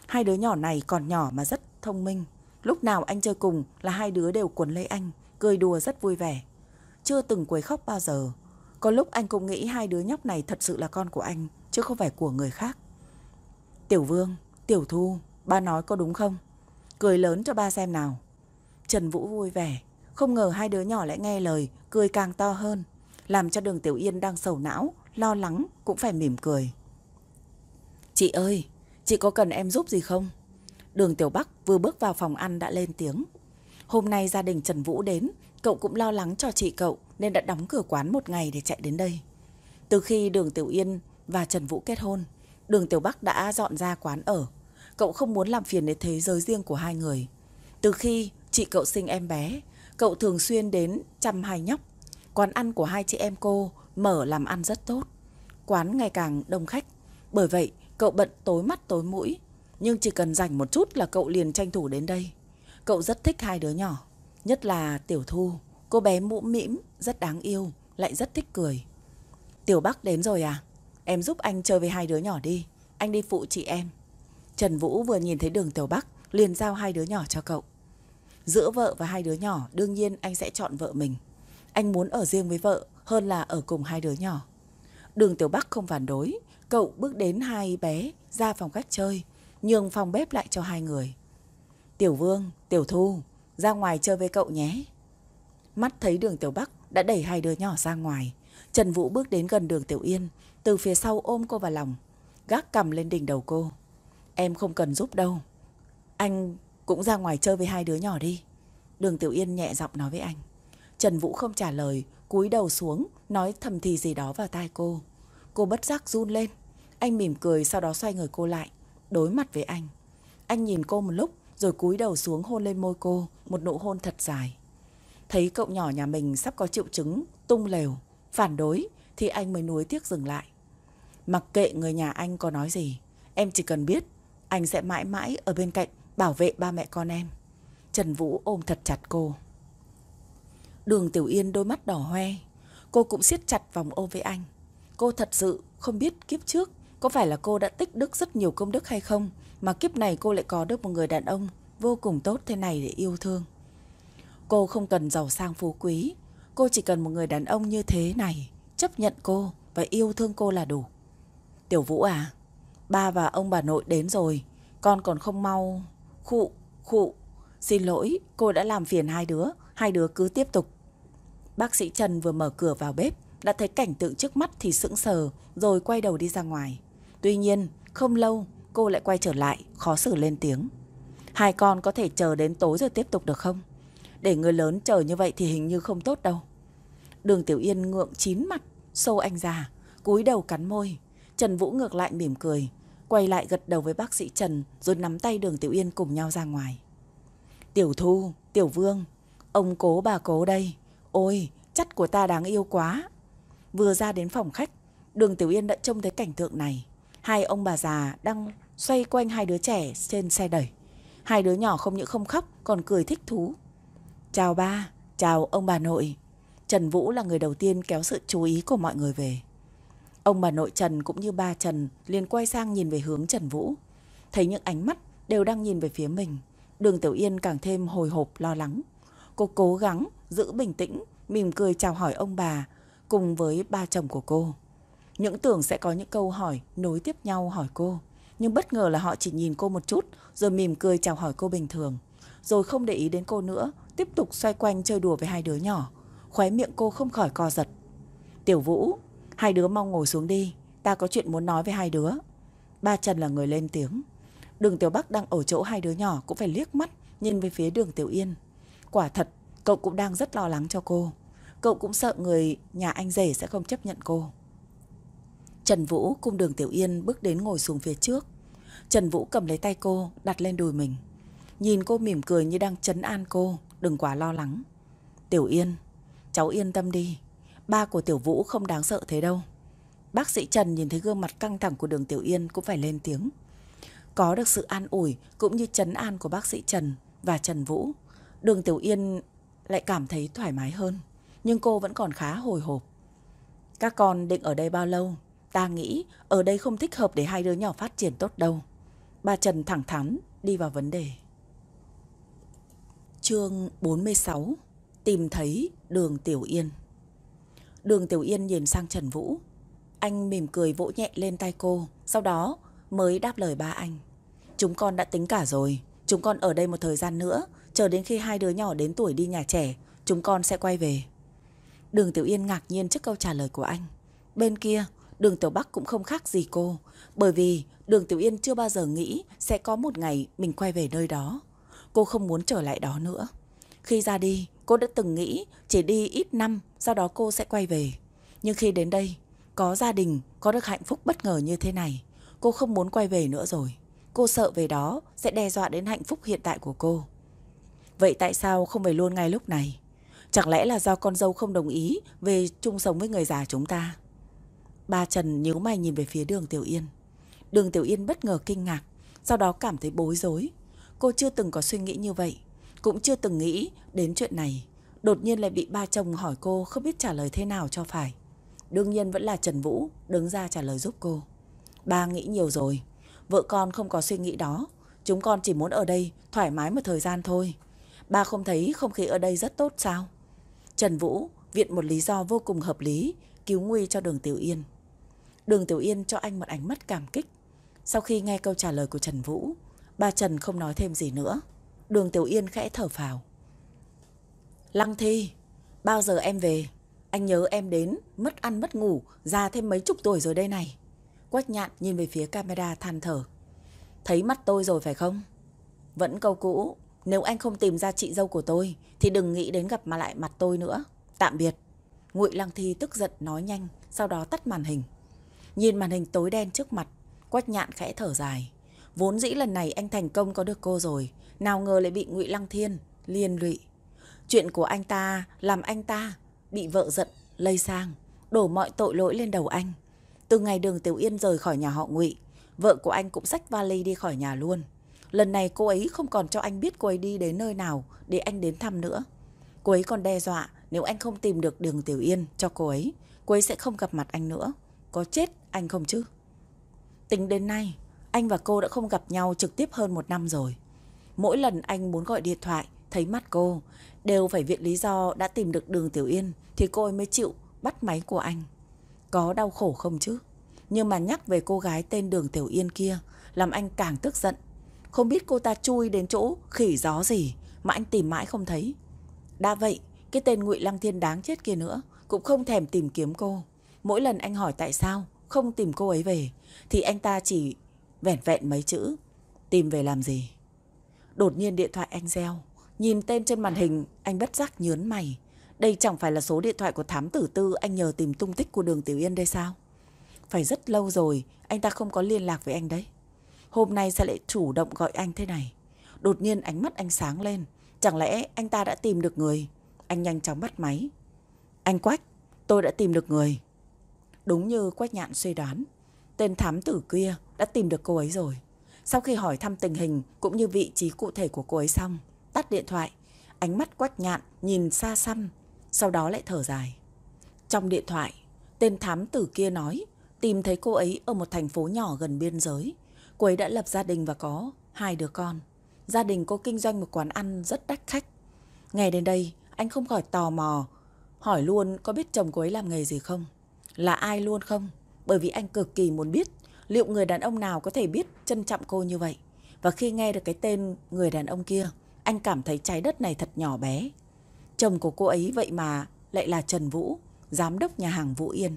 Hai đứa nhỏ này còn nhỏ mà rất thông minh. Lúc nào anh chơi cùng là hai đứa đều quấn lấy anh, cười đùa rất vui vẻ. Chưa từng quấy khóc bao giờ. Có lúc anh cũng nghĩ hai đứa nhóc này thật sự là con của anh, chứ không phải của người khác. Tiểu Vương, Tiểu Thu, ba nói có đúng không? Cười lớn cho ba xem nào. Trần Vũ vui vẻ, không ngờ hai đứa nhỏ lại nghe lời, cười càng to hơn, làm cho đường Tiểu Yên đang sầu não, lo lắng cũng phải mỉm cười. Chị ơi, chị có cần em giúp gì không? Đường Tiểu Bắc vừa bước vào phòng ăn đã lên tiếng. Hôm nay gia đình Trần Vũ đến, cậu cũng lo lắng cho chị cậu nên đã đóng cửa quán một ngày để chạy đến đây. Từ khi đường Tiểu Yên và Trần Vũ kết hôn, đường Tiểu Bắc đã dọn ra quán ở. Cậu không muốn làm phiền đến thế giới riêng của hai người. Từ khi chị cậu sinh em bé, cậu thường xuyên đến chăm hai nhóc. Quán ăn của hai chị em cô mở làm ăn rất tốt. Quán ngày càng đông khách. Bởi vậy, cậu bận tối mắt tối mũi. Nhưng chỉ cần rảnh một chút là cậu liền tranh thủ đến đây. Cậu rất thích hai đứa nhỏ. Nhất là Tiểu Thu. Cô bé mũm mĩm, rất đáng yêu, lại rất thích cười. Tiểu Bắc đến rồi à? Em giúp anh chơi với hai đứa nhỏ đi. Anh đi phụ chị em. Trần Vũ vừa nhìn thấy đường Tiểu Bắc, liền giao hai đứa nhỏ cho cậu. Giữa vợ và hai đứa nhỏ, đương nhiên anh sẽ chọn vợ mình. Anh muốn ở riêng với vợ hơn là ở cùng hai đứa nhỏ. Đường Tiểu Bắc không phản đối, cậu bước đến hai bé ra phòng khách chơi, nhường phòng bếp lại cho hai người. Tiểu Vương, Tiểu Thu, ra ngoài chơi với cậu nhé. Mắt thấy đường Tiểu Bắc đã đẩy hai đứa nhỏ ra ngoài. Trần Vũ bước đến gần đường Tiểu Yên, từ phía sau ôm cô vào lòng. gác cầm lên đỉnh đầu cô. Em không cần giúp đâu. Anh cũng ra ngoài chơi với hai đứa nhỏ đi. Đường Tiểu Yên nhẹ giọng nói với anh. Trần Vũ không trả lời, cúi đầu xuống, nói thầm thì gì đó vào tai cô. Cô bất giác run lên. Anh mỉm cười sau đó xoay người cô lại, đối mặt với anh. Anh nhìn cô một lúc rồi cúi đầu xuống hôn lên môi cô, một nụ hôn thật dài. Thấy cậu nhỏ nhà mình sắp có triệu chứng tung lều, phản đối thì anh mới nuối tiếc dừng lại. Mặc kệ người nhà anh có nói gì, em chỉ cần biết anh sẽ mãi mãi ở bên cạnh bảo vệ ba mẹ con em. Trần Vũ ôm thật chặt cô. Đường Tiểu Yên đôi mắt đỏ hoe, cô cũng siết chặt vòng ôm với anh. Cô thật sự không biết kiếp trước có phải là cô đã tích đức rất nhiều công đức hay không mà kiếp này cô lại có được một người đàn ông vô cùng tốt thế này để yêu thương. Cô không cần giàu sang phú quý, cô chỉ cần một người đàn ông như thế này chấp nhận cô và yêu thương cô là đủ. Tiểu Vũ à, ba và ông bà nội đến rồi, con còn không mau. Khụ, khụ, xin lỗi, cô đã làm phiền hai đứa, hai đứa cứ tiếp tục. Bác sĩ Trần vừa mở cửa vào bếp, đã thấy cảnh tượng trước mắt thì sững sờ, rồi quay đầu đi ra ngoài. Tuy nhiên, không lâu, cô lại quay trở lại, khó xử lên tiếng. Hai con có thể chờ đến tối rồi tiếp tục được không? Để người lớn chờ như vậy thì hình như không tốt đâu. Đường Tiểu Yên ngượng chín mặt, sâu anh già, cúi đầu cắn môi. Trần Vũ ngược lại mỉm cười, quay lại gật đầu với bác sĩ Trần rồi nắm tay đường Tiểu Yên cùng nhau ra ngoài. Tiểu Thu, Tiểu Vương, ông cố bà cố đây. Ôi, chất của ta đáng yêu quá. Vừa ra đến phòng khách, đường Tiểu Yên đã trông thấy cảnh tượng này. Hai ông bà già đang xoay quanh hai đứa trẻ trên xe đẩy. Hai đứa nhỏ không những không khóc còn cười thích thú. Chào ba, chào ông bà nội. Trần Vũ là người đầu tiên kéo sự chú ý của mọi người về. Ông bà nội Trần cũng như ba Trần liền quay sang nhìn về hướng Trần Vũ. Thấy những ánh mắt đều đang nhìn về phía mình. Đường Tiểu Yên càng thêm hồi hộp lo lắng. Cô cố gắng giữ bình tĩnh, mỉm cười chào hỏi ông bà cùng với ba chồng của cô. Những tưởng sẽ có những câu hỏi nối tiếp nhau hỏi cô. Nhưng bất ngờ là họ chỉ nhìn cô một chút rồi mỉm cười chào hỏi cô bình thường. Rồi không để ý đến cô nữa, tiếp tục xoay quanh chơi đùa với hai đứa nhỏ. Khóe miệng cô không khỏi co giật. Tiểu Vũ, hai đứa mau ngồi xuống đi. Ta có chuyện muốn nói với hai đứa. Ba Trần là người lên tiếng. Đường Tiểu Bắc đang ở chỗ hai đứa nhỏ cũng phải liếc mắt nhìn về phía đường Tiểu Yên. Quả thật, cậu cũng đang rất lo lắng cho cô. Cậu cũng sợ người nhà anh rể sẽ không chấp nhận cô. Trần Vũ cùng đường Tiểu Yên bước đến ngồi xuống phía trước. Trần Vũ cầm lấy tay cô, đặt lên đùi mình. Nhìn cô mỉm cười như đang chấn an cô, đừng quá lo lắng. Tiểu Yên, cháu yên tâm đi. Ba của Tiểu Vũ không đáng sợ thế đâu. Bác sĩ Trần nhìn thấy gương mặt căng thẳng của đường Tiểu Yên cũng phải lên tiếng. Có được sự an ủi cũng như chấn an của bác sĩ Trần và Trần Vũ. Đường Tiểu Yên lại cảm thấy thoải mái hơn. Nhưng cô vẫn còn khá hồi hộp. Các con định ở đây bao lâu? Ta nghĩ ở đây không thích hợp để hai đứa nhỏ phát triển tốt đâu. bà Trần thẳng thắn đi vào vấn đề. Chương 46 Tìm thấy đường Tiểu Yên Đường Tiểu Yên nhìn sang Trần Vũ. Anh mỉm cười vỗ nhẹ lên tay cô, sau đó mới đáp lời ba anh. Chúng con đã tính cả rồi, chúng con ở đây một thời gian nữa, chờ đến khi hai đứa nhỏ đến tuổi đi nhà trẻ, chúng con sẽ quay về. Đường Tiểu Yên ngạc nhiên trước câu trả lời của anh. Bên kia, Đường Tiểu Bắc cũng không khác gì cô, bởi vì Đường Tiểu Yên chưa bao giờ nghĩ sẽ có một ngày mình quay về nơi đó. Cô không muốn trở lại đó nữa. Khi ra đi, cô đã từng nghĩ chỉ đi ít năm, sau đó cô sẽ quay về. Nhưng khi đến đây, có gia đình, có được hạnh phúc bất ngờ như thế này, cô không muốn quay về nữa rồi. Cô sợ về đó sẽ đe dọa đến hạnh phúc hiện tại của cô. Vậy tại sao không về luôn ngay lúc này? Chẳng lẽ là do con dâu không đồng ý về chung sống với người già chúng ta? Ba Trần nhíu mày nhìn về phía đường Tiểu Yên. Đường Tiểu Yên bất ngờ kinh ngạc, sau đó cảm thấy bối rối. Cô chưa từng có suy nghĩ như vậy, cũng chưa từng nghĩ đến chuyện này. Đột nhiên lại bị ba chồng hỏi cô không biết trả lời thế nào cho phải. Đương nhiên vẫn là Trần Vũ đứng ra trả lời giúp cô. Ba nghĩ nhiều rồi, vợ con không có suy nghĩ đó. Chúng con chỉ muốn ở đây thoải mái một thời gian thôi. Ba không thấy không khí ở đây rất tốt sao? Trần Vũ viện một lý do vô cùng hợp lý cứu nguy cho đường Tiểu Yên. Đường Tiểu Yên cho anh một ánh mắt cảm kích. Sau khi nghe câu trả lời của Trần Vũ, ba Trần không nói thêm gì nữa. Đường Tiểu Yên khẽ thở phào. Lăng Thi, bao giờ em về? Anh nhớ em đến, mất ăn mất ngủ, già thêm mấy chục tuổi rồi đây này. Quách nhạn nhìn về phía camera than thở. Thấy mắt tôi rồi phải không? Vẫn câu cũ, nếu anh không tìm ra chị dâu của tôi thì đừng nghĩ đến gặp mà lại mặt tôi nữa. Tạm biệt. Ngụy Lăng Thi tức giận nói nhanh, sau đó tắt màn hình. Nhìn màn hình tối đen trước mặt, Quách Nhạn khẽ thở dài. Vốn dĩ lần này anh thành công có được cô rồi, nào ngờ lại bị Ngụy Lăng Thiên liên lụy. Chuyện của anh ta làm anh ta bị vợ giận lây sang, đổ mọi tội lỗi lên đầu anh. Từ ngày Đường Tiểu Yên rời khỏi nhà họ Ngụy, vợ của anh cũng xách vali đi khỏi nhà luôn. Lần này cô ấy không còn cho anh biết cô ấy đi đến nơi nào để anh đến thăm nữa. Cô ấy còn đe dọa nếu anh không tìm được đường Tiểu Yên cho cô ấy, cô ấy sẽ không gặp mặt anh nữa. Có chết anh không chứ? Tính đến nay, anh và cô đã không gặp nhau trực tiếp hơn một năm rồi. Mỗi lần anh muốn gọi điện thoại, thấy mắt cô, đều phải viện lý do đã tìm được đường Tiểu Yên thì cô ấy mới chịu bắt máy của anh. Có đau khổ không chứ? Nhưng mà nhắc về cô gái tên đường Tiểu Yên kia, làm anh càng tức giận. Không biết cô ta chui đến chỗ khỉ gió gì mà anh tìm mãi không thấy. Đã vậy, cái tên Ngụy Lăng Thiên đáng chết kia nữa cũng không thèm tìm kiếm cô. Mỗi lần anh hỏi tại sao không tìm cô ấy về thì anh ta chỉ vẻn vẹn mấy chữ tìm về làm gì. Đột nhiên điện thoại anh reo, nhìn tên trên màn hình anh bất giác nhớn mày. Đây chẳng phải là số điện thoại của thám tử tư anh nhờ tìm tung tích của đường Tiểu Yên đây sao? Phải rất lâu rồi anh ta không có liên lạc với anh đấy. Hôm nay sao lại chủ động gọi anh thế này? Đột nhiên ánh mắt anh sáng lên. Chẳng lẽ anh ta đã tìm được người? Anh nhanh chóng bắt máy. Anh Quách, tôi đã tìm được người. Đúng như Quách Nhạn suy đoán, tên thám tử kia đã tìm được cô ấy rồi. Sau khi hỏi thăm tình hình cũng như vị trí cụ thể của cô ấy xong, tắt điện thoại, ánh mắt Quách Nhạn nhìn xa xăm, sau đó lại thở dài. Trong điện thoại, tên thám tử kia nói tìm thấy cô ấy ở một thành phố nhỏ gần biên giới. Cô ấy đã lập gia đình và có hai đứa con. Gia đình cô kinh doanh một quán ăn rất đắt khách. Nghe đến đây, anh không khỏi tò mò, hỏi luôn có biết chồng cô ấy làm nghề gì không? Là ai luôn không? Bởi vì anh cực kỳ muốn biết liệu người đàn ông nào có thể biết trân trọng cô như vậy. Và khi nghe được cái tên người đàn ông kia, anh cảm thấy trái đất này thật nhỏ bé. Chồng của cô ấy vậy mà lại là Trần Vũ, giám đốc nhà hàng Vũ Yên.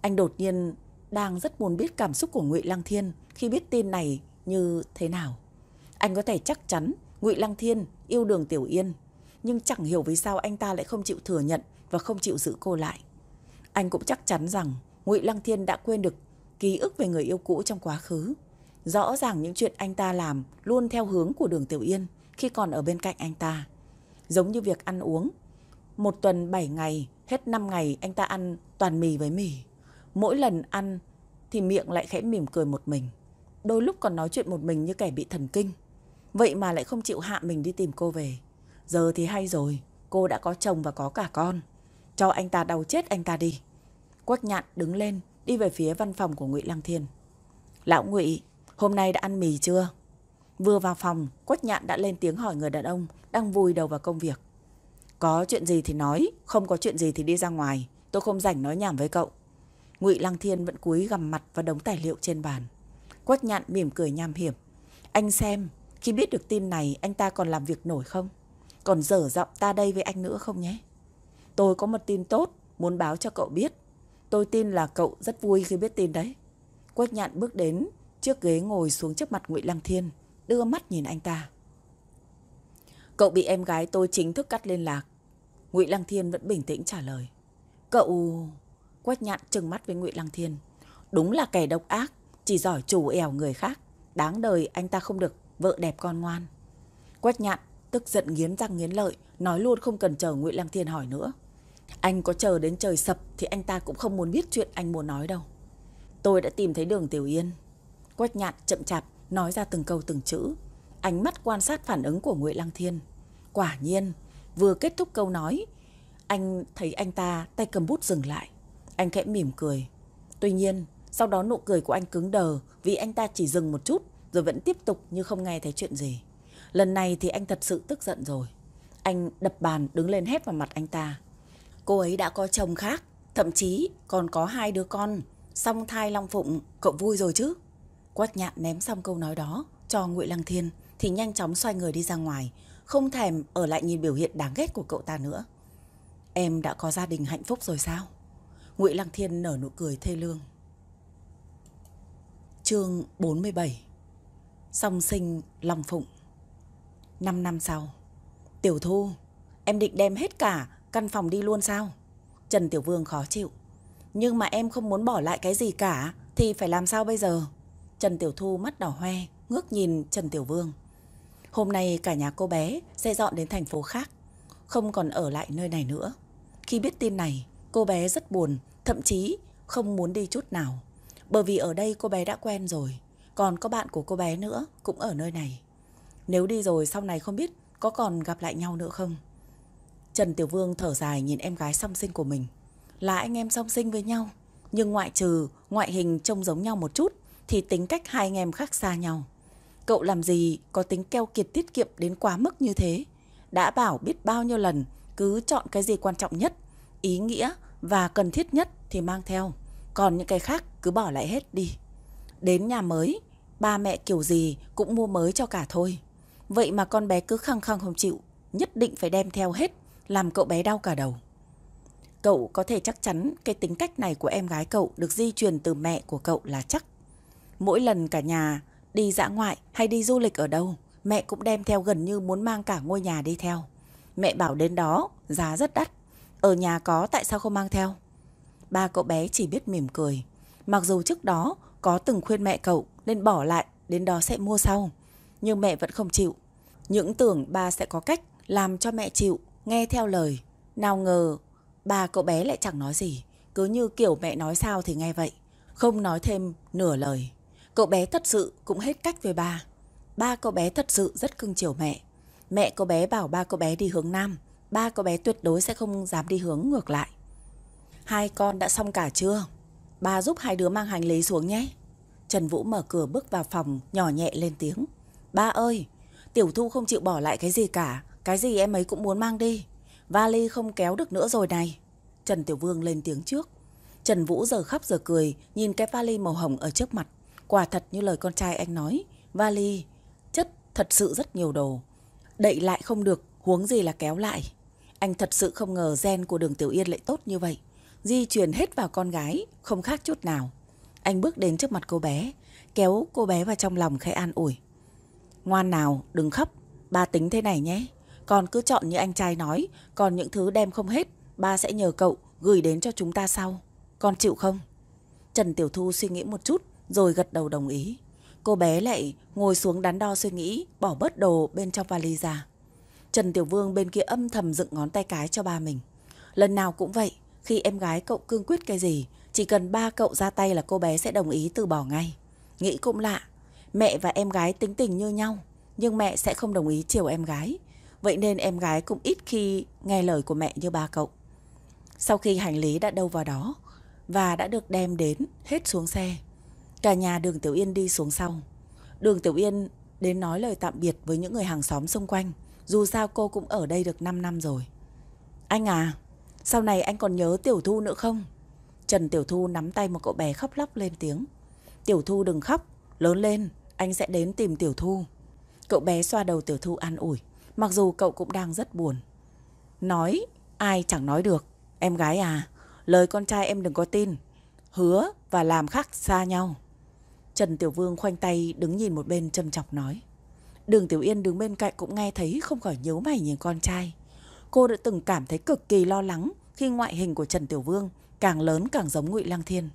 Anh đột nhiên đang rất muốn biết cảm xúc của Ngụy Lăng Thiên khi biết tin này như thế nào. Anh có thể chắc chắn Ngụy Lăng Thiên yêu Đường Tiểu Yên, nhưng chẳng hiểu vì sao anh ta lại không chịu thừa nhận và không chịu giữ cô lại. Anh cũng chắc chắn rằng Ngụy Lăng Thiên đã quên được ký ức về người yêu cũ trong quá khứ. Rõ ràng những chuyện anh ta làm luôn theo hướng của Đường Tiểu Yên khi còn ở bên cạnh anh ta. Giống như việc ăn uống. Một tuần 7 ngày, hết 5 ngày anh ta ăn toàn mì với mì. Mỗi lần ăn thì miệng lại khẽ mỉm cười một mình. Đôi lúc còn nói chuyện một mình như kẻ bị thần kinh. Vậy mà lại không chịu hạ mình đi tìm cô về. Giờ thì hay rồi, cô đã có chồng và có cả con. Cho anh ta đau chết anh ta đi. Quách nhạn đứng lên, đi về phía văn phòng của Ngụy Lăng Thiên. Lão Ngụy, hôm nay đã ăn mì chưa? Vừa vào phòng, Quách nhạn đã lên tiếng hỏi người đàn ông đang vùi đầu vào công việc. Có chuyện gì thì nói, không có chuyện gì thì đi ra ngoài. Tôi không rảnh nói nhảm với cậu. Ngụy Lăng Thiên vẫn cúi gằm mặt và đống tài liệu trên bàn. Quách nhạn mỉm cười nham hiểm. Anh xem, khi biết được tin này anh ta còn làm việc nổi không? Còn dở giọng ta đây với anh nữa không nhé? Tôi có một tin tốt muốn báo cho cậu biết. Tôi tin là cậu rất vui khi biết tin đấy. Quách nhạn bước đến chiếc ghế ngồi xuống trước mặt Ngụy Lăng Thiên, đưa mắt nhìn anh ta. Cậu bị em gái tôi chính thức cắt liên lạc. Ngụy Lăng Thiên vẫn bình tĩnh trả lời. Cậu... Quách nhạn trừng mắt với Ngụy Lăng Thiên. Đúng là kẻ độc ác, chỉ giỏi chủ ẻo người khác. Đáng đời anh ta không được vợ đẹp con ngoan. Quách nhạn tức giận nghiến răng nghiến lợi, nói luôn không cần chờ Ngụy Lăng Thiên hỏi nữa. Anh có chờ đến trời sập thì anh ta cũng không muốn biết chuyện anh muốn nói đâu. Tôi đã tìm thấy đường Tiểu Yên. Quách nhạn chậm chạp nói ra từng câu từng chữ. Ánh mắt quan sát phản ứng của nguyễn Lăng Thiên. Quả nhiên, vừa kết thúc câu nói, anh thấy anh ta tay cầm bút dừng lại. Anh khẽ mỉm cười. Tuy nhiên, sau đó nụ cười của anh cứng đờ vì anh ta chỉ dừng một chút rồi vẫn tiếp tục như không nghe thấy chuyện gì. Lần này thì anh thật sự tức giận rồi. Anh đập bàn đứng lên hét vào mặt anh ta. Cô ấy đã có chồng khác, thậm chí còn có hai đứa con, song thai long phụng, cậu vui rồi chứ? Quách nhạn ném xong câu nói đó cho Ngụy Lăng Thiên thì nhanh chóng xoay người đi ra ngoài, không thèm ở lại nhìn biểu hiện đáng ghét của cậu ta nữa. Em đã có gia đình hạnh phúc rồi sao? Ngụy Lăng Thiên nở nụ cười thê lương. Chương 47 Song sinh Long Phụng 5 năm sau Tiểu Thu Em định đem hết cả căn phòng đi luôn sao? Trần Tiểu Vương khó chịu. Nhưng mà em không muốn bỏ lại cái gì cả, Thì phải làm sao bây giờ? Trần Tiểu Thu mắt đỏ hoe, Ngước nhìn Trần Tiểu Vương. Hôm nay cả nhà cô bé sẽ dọn đến thành phố khác, Không còn ở lại nơi này nữa. Khi biết tin này, Cô bé rất buồn, Thậm chí không muốn đi chút nào. Bởi vì ở đây cô bé đã quen rồi, Còn có bạn của cô bé nữa Cũng ở nơi này. Nếu đi rồi sau này không biết Có còn gặp lại nhau nữa không? Trần Tiểu Vương thở dài nhìn em gái song sinh của mình. Là anh em song sinh với nhau Nhưng ngoại trừ Ngoại hình trông giống nhau một chút Thì tính cách hai anh em khác xa nhau. Cậu làm gì có tính keo kiệt tiết kiệm đến quá mức như thế? Đã bảo biết bao nhiêu lần Cứ chọn cái gì quan trọng nhất Ý nghĩa và cần thiết nhất thì mang theo. Còn những cái khác cứ bỏ lại hết đi. Đến nhà mới, ba mẹ kiểu gì cũng mua mới cho cả thôi. Vậy mà con bé cứ khăng khăng không chịu, nhất định phải đem theo hết, làm cậu bé đau cả đầu. Cậu có thể chắc chắn cái tính cách này của em gái cậu được di truyền từ mẹ của cậu là chắc. Mỗi lần cả nhà đi dã ngoại hay đi du lịch ở đâu, mẹ cũng đem theo gần như muốn mang cả ngôi nhà đi theo. Mẹ bảo đến đó, giá rất đắt. Ở nhà có tại sao không mang theo? ba cậu bé chỉ biết mỉm cười. Mặc dù trước đó có từng khuyên mẹ cậu nên bỏ lại đến đó sẽ mua sau. Nhưng mẹ vẫn không chịu. Những tưởng ba sẽ có cách làm cho mẹ chịu, nghe theo lời. Nào ngờ ba cậu bé lại chẳng nói gì. Cứ như kiểu mẹ nói sao thì nghe vậy. Không nói thêm nửa lời. Cậu bé thật sự cũng hết cách với ba. Ba cậu bé thật sự rất cưng chiều mẹ. Mẹ cậu bé bảo ba cậu bé đi hướng Nam. Ba cậu bé tuyệt đối sẽ không dám đi hướng ngược lại. Hai con đã xong cả chưa? Ba giúp hai đứa mang hành lý xuống nhé. Trần Vũ mở cửa bước vào phòng, nhỏ nhẹ lên tiếng. Ba ơi, Tiểu Thu không chịu bỏ lại cái gì cả. Cái gì em ấy cũng muốn mang đi. Vali không kéo được nữa rồi này. Trần Tiểu Vương lên tiếng trước. Trần Vũ giờ khóc giờ cười, nhìn cái vali màu hồng ở trước mặt. Quả thật như lời con trai anh nói. Vali, chất thật sự rất nhiều đồ. Đậy lại không được, huống gì là kéo lại. Anh thật sự không ngờ gen của đường Tiểu Yên lại tốt như vậy di truyền hết vào con gái, không khác chút nào. Anh bước đến trước mặt cô bé, kéo cô bé vào trong lòng khẽ an ủi. Ngoan nào, đừng khóc, ba tính thế này nhé. Con cứ chọn như anh trai nói, còn những thứ đem không hết, ba sẽ nhờ cậu gửi đến cho chúng ta sau. Con chịu không? Trần Tiểu Thu suy nghĩ một chút, rồi gật đầu đồng ý. Cô bé lại ngồi xuống đắn đo suy nghĩ, bỏ bớt đồ bên trong vali ra. Trần Tiểu Vương bên kia âm thầm dựng ngón tay cái cho ba mình. Lần nào cũng vậy, khi em gái cậu cương quyết cái gì, chỉ cần ba cậu ra tay là cô bé sẽ đồng ý từ bỏ ngay. Nghĩ cũng lạ, mẹ và em gái tính tình như nhau, nhưng mẹ sẽ không đồng ý chiều em gái. Vậy nên em gái cũng ít khi nghe lời của mẹ như ba cậu. Sau khi hành lý đã đâu vào đó và đã được đem đến hết xuống xe, cả nhà đường Tiểu Yên đi xuống sau. Đường Tiểu Yên đến nói lời tạm biệt với những người hàng xóm xung quanh, dù sao cô cũng ở đây được 5 năm rồi. Anh à, sau này anh còn nhớ Tiểu Thu nữa không? Trần Tiểu Thu nắm tay một cậu bé khóc lóc lên tiếng. Tiểu Thu đừng khóc, lớn lên, anh sẽ đến tìm Tiểu Thu. Cậu bé xoa đầu Tiểu Thu an ủi, mặc dù cậu cũng đang rất buồn. Nói, ai chẳng nói được. Em gái à, lời con trai em đừng có tin. Hứa và làm khác xa nhau. Trần Tiểu Vương khoanh tay đứng nhìn một bên châm chọc nói. Đường Tiểu Yên đứng bên cạnh cũng nghe thấy không khỏi nhớ mày nhìn con trai. Cô đã từng cảm thấy cực kỳ lo lắng khi ngoại hình của Trần Tiểu Vương càng lớn càng giống Ngụy Lăng Thiên.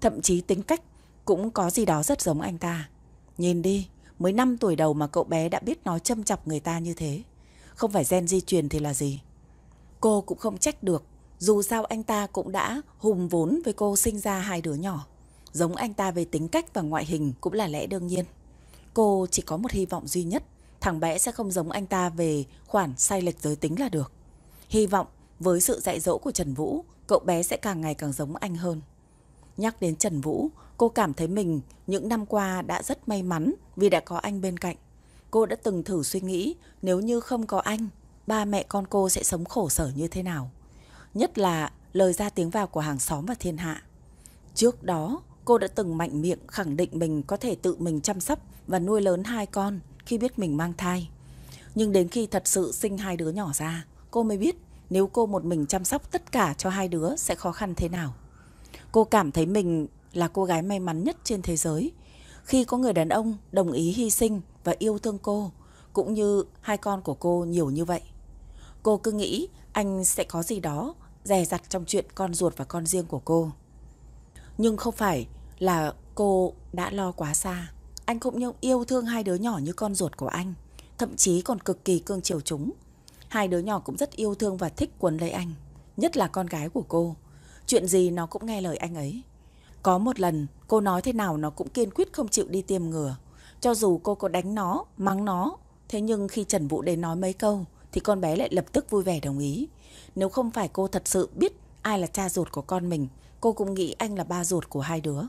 Thậm chí tính cách cũng có gì đó rất giống anh ta. Nhìn đi, mới 5 tuổi đầu mà cậu bé đã biết nói châm chọc người ta như thế. Không phải gen di truyền thì là gì. Cô cũng không trách được, dù sao anh ta cũng đã hùng vốn với cô sinh ra hai đứa nhỏ. Giống anh ta về tính cách và ngoại hình cũng là lẽ đương nhiên. Cô chỉ có một hy vọng duy nhất, thằng bé sẽ không giống anh ta về khoản sai lệch giới tính là được. Hy vọng với sự dạy dỗ của Trần Vũ, cậu bé sẽ càng ngày càng giống anh hơn. Nhắc đến Trần Vũ, cô cảm thấy mình những năm qua đã rất may mắn vì đã có anh bên cạnh. Cô đã từng thử suy nghĩ nếu như không có anh, ba mẹ con cô sẽ sống khổ sở như thế nào. Nhất là lời ra tiếng vào của hàng xóm và thiên hạ. Trước đó, cô đã từng mạnh miệng khẳng định mình có thể tự mình chăm sóc và nuôi lớn hai con khi biết mình mang thai. Nhưng đến khi thật sự sinh hai đứa nhỏ ra, cô mới biết nếu cô một mình chăm sóc tất cả cho hai đứa sẽ khó khăn thế nào. Cô cảm thấy mình là cô gái may mắn nhất trên thế giới. khi có người đàn ông đồng ý hy sinh và yêu thương cô, cũng như hai con của cô nhiều như vậy. Cô cứ nghĩ anh sẽ có gì đó dè dặt trong chuyện con ruột và con riêng của cô. Nhưng không phải là cô đã lo quá xa. Anh cũng như yêu thương hai đứa nhỏ như con ruột của anh, thậm chí còn cực kỳ cương chiều chúng. Hai đứa nhỏ cũng rất yêu thương và thích quấn lấy anh, nhất là con gái của cô. Chuyện gì nó cũng nghe lời anh ấy. Có một lần cô nói thế nào nó cũng kiên quyết không chịu đi tiêm ngừa. Cho dù cô có đánh nó, mắng nó, thế nhưng khi Trần Vũ đến nói mấy câu thì con bé lại lập tức vui vẻ đồng ý. Nếu không phải cô thật sự biết ai là cha ruột của con mình, cô cũng nghĩ anh là ba ruột của hai đứa.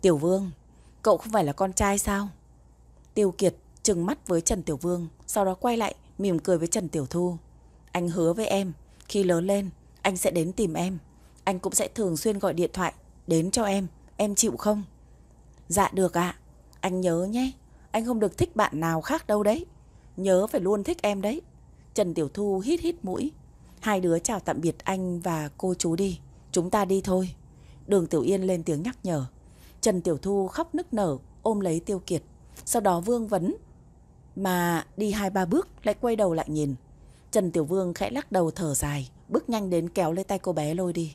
Tiểu Vương, cậu không phải là con trai sao? Tiêu Kiệt trừng mắt với Trần Tiểu Vương, sau đó quay lại mỉm cười với Trần Tiểu Thu. Anh hứa với em, khi lớn lên, anh sẽ đến tìm em. Anh cũng sẽ thường xuyên gọi điện thoại đến cho em, em chịu không? Dạ được ạ, anh nhớ nhé, anh không được thích bạn nào khác đâu đấy. Nhớ phải luôn thích em đấy. Trần Tiểu Thu hít hít mũi. Hai đứa chào tạm biệt anh và cô chú đi. Chúng ta đi thôi. Đường Tiểu Yên lên tiếng nhắc nhở. Trần Tiểu Thu khóc nức nở, ôm lấy Tiêu Kiệt. Sau đó Vương vấn. Mà đi hai ba bước lại quay đầu lại nhìn. Trần Tiểu Vương khẽ lắc đầu thở dài, bước nhanh đến kéo lấy tay cô bé lôi đi.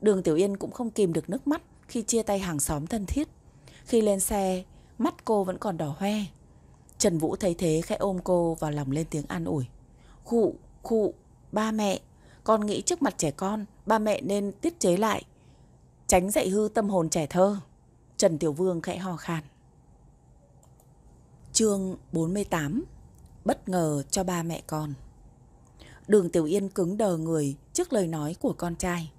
Đường Tiểu Yên cũng không kìm được nước mắt khi chia tay hàng xóm thân thiết. Khi lên xe, mắt cô vẫn còn đỏ hoe. Trần Vũ thấy thế khẽ ôm cô vào lòng lên tiếng an ủi. Khụ, khụ, ba mẹ, con nghĩ trước mặt trẻ con, ba mẹ nên tiết chế lại, tránh dạy hư tâm hồn trẻ thơ. Trần Tiểu Vương khẽ ho khan. Chương 48 Bất ngờ cho ba mẹ con Đường Tiểu Yên cứng đờ người trước lời nói của con trai.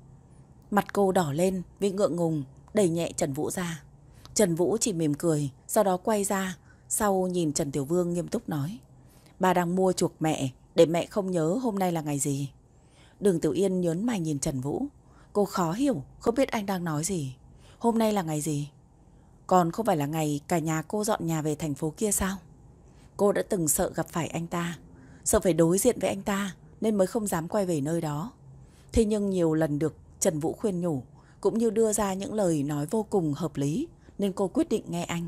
Mặt cô đỏ lên vì ngượng ngùng, đẩy nhẹ Trần Vũ ra. Trần Vũ chỉ mỉm cười, sau đó quay ra, sau nhìn Trần Tiểu Vương nghiêm túc nói. Bà đang mua chuộc mẹ, để mẹ không nhớ hôm nay là ngày gì. Đường Tiểu Yên nhớn mày nhìn Trần Vũ. Cô khó hiểu, không biết anh đang nói gì. Hôm nay là ngày gì? Còn không phải là ngày cả nhà cô dọn nhà về thành phố kia sao? Cô đã từng sợ gặp phải anh ta, sợ phải đối diện với anh ta nên mới không dám quay về nơi đó. Thế nhưng nhiều lần được Trần Vũ khuyên nhủ, cũng như đưa ra những lời nói vô cùng hợp lý, nên cô quyết định nghe anh.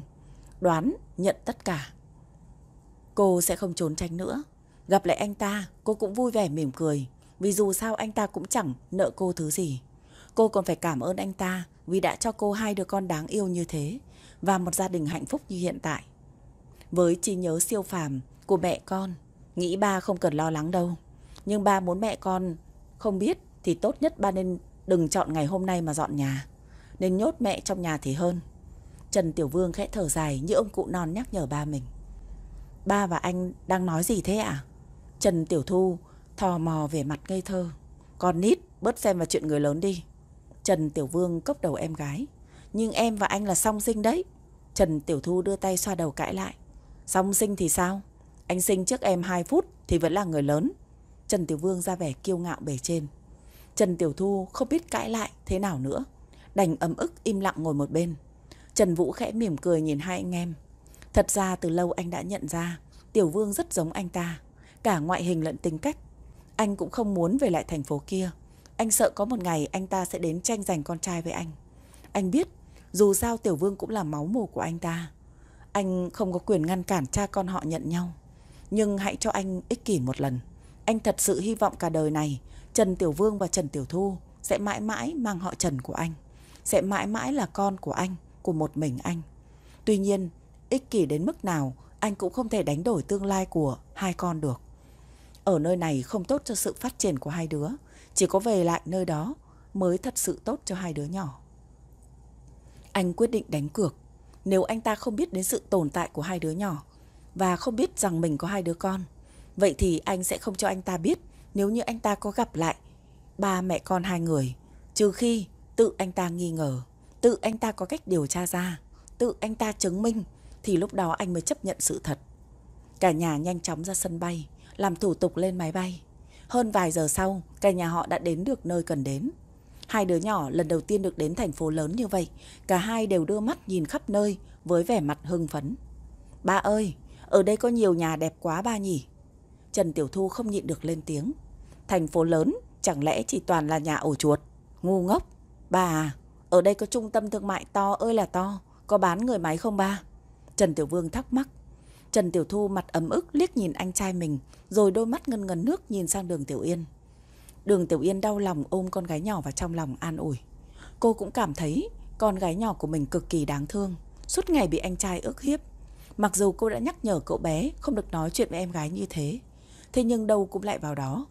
Đoán, nhận tất cả. Cô sẽ không trốn tránh nữa. Gặp lại anh ta, cô cũng vui vẻ mỉm cười, vì dù sao anh ta cũng chẳng nợ cô thứ gì. Cô còn phải cảm ơn anh ta vì đã cho cô hai đứa con đáng yêu như thế và một gia đình hạnh phúc như hiện tại. Với trí nhớ siêu phàm của mẹ con, nghĩ ba không cần lo lắng đâu. Nhưng ba muốn mẹ con không biết thì tốt nhất ba nên đừng chọn ngày hôm nay mà dọn nhà. Nên nhốt mẹ trong nhà thì hơn. Trần Tiểu Vương khẽ thở dài như ông cụ non nhắc nhở ba mình. Ba và anh đang nói gì thế ạ? À? Trần Tiểu Thu thò mò về mặt ngây thơ. Con nít, bớt xem vào chuyện người lớn đi. Trần Tiểu Vương cốc đầu em gái. Nhưng em và anh là song sinh đấy. Trần Tiểu Thu đưa tay xoa đầu cãi lại. Song sinh thì sao? Anh sinh trước em 2 phút thì vẫn là người lớn. Trần Tiểu Vương ra vẻ kiêu ngạo bề trên. Trần Tiểu Thu không biết cãi lại thế nào nữa. Đành ấm ức im lặng ngồi một bên. Trần Vũ khẽ mỉm cười nhìn hai anh em. Thật ra từ lâu anh đã nhận ra, Tiểu Vương rất giống anh ta. Cả ngoại hình lẫn tính cách. Anh cũng không muốn về lại thành phố kia. Anh sợ có một ngày anh ta sẽ đến tranh giành con trai với anh. Anh biết, dù sao Tiểu Vương cũng là máu mù của anh ta. Anh không có quyền ngăn cản cha con họ nhận nhau. Nhưng hãy cho anh ích kỷ một lần. Anh thật sự hy vọng cả đời này Trần Tiểu Vương và Trần Tiểu Thu sẽ mãi mãi mang họ Trần của anh. Sẽ mãi mãi là con của anh, của một mình anh. Tuy nhiên, ích kỷ đến mức nào anh cũng không thể đánh đổi tương lai của hai con được. Ở nơi này không tốt cho sự phát triển của hai đứa, chỉ có về lại nơi đó mới thật sự tốt cho hai đứa nhỏ. Anh quyết định đánh cược, nếu anh ta không biết đến sự tồn tại của hai đứa nhỏ và không biết rằng mình có hai đứa con, vậy thì anh sẽ không cho anh ta biết nếu như anh ta có gặp lại ba mẹ con hai người, trừ khi tự anh ta nghi ngờ, tự anh ta có cách điều tra ra, tự anh ta chứng minh thì lúc đó anh mới chấp nhận sự thật. Cả nhà nhanh chóng ra sân bay, làm thủ tục lên máy bay. Hơn vài giờ sau, cả nhà họ đã đến được nơi cần đến. Hai đứa nhỏ lần đầu tiên được đến thành phố lớn như vậy, cả hai đều đưa mắt nhìn khắp nơi với vẻ mặt hưng phấn. Ba ơi, ở đây có nhiều nhà đẹp quá ba nhỉ? Trần Tiểu Thu không nhịn được lên tiếng. Thành phố lớn chẳng lẽ chỉ toàn là nhà ổ chuột? Ngu ngốc. Bà à, ở đây có trung tâm thương mại to ơi là to, có bán người máy không ba? Trần Tiểu Vương thắc mắc. Trần Tiểu Thu mặt ấm ức liếc nhìn anh trai mình, rồi đôi mắt ngân ngấn nước nhìn sang đường Tiểu Yên. Đường Tiểu Yên đau lòng ôm con gái nhỏ vào trong lòng an ủi. Cô cũng cảm thấy con gái nhỏ của mình cực kỳ đáng thương, suốt ngày bị anh trai ức hiếp. Mặc dù cô đã nhắc nhở cậu bé không được nói chuyện với em gái như thế, thế nhưng đâu cũng lại vào đó.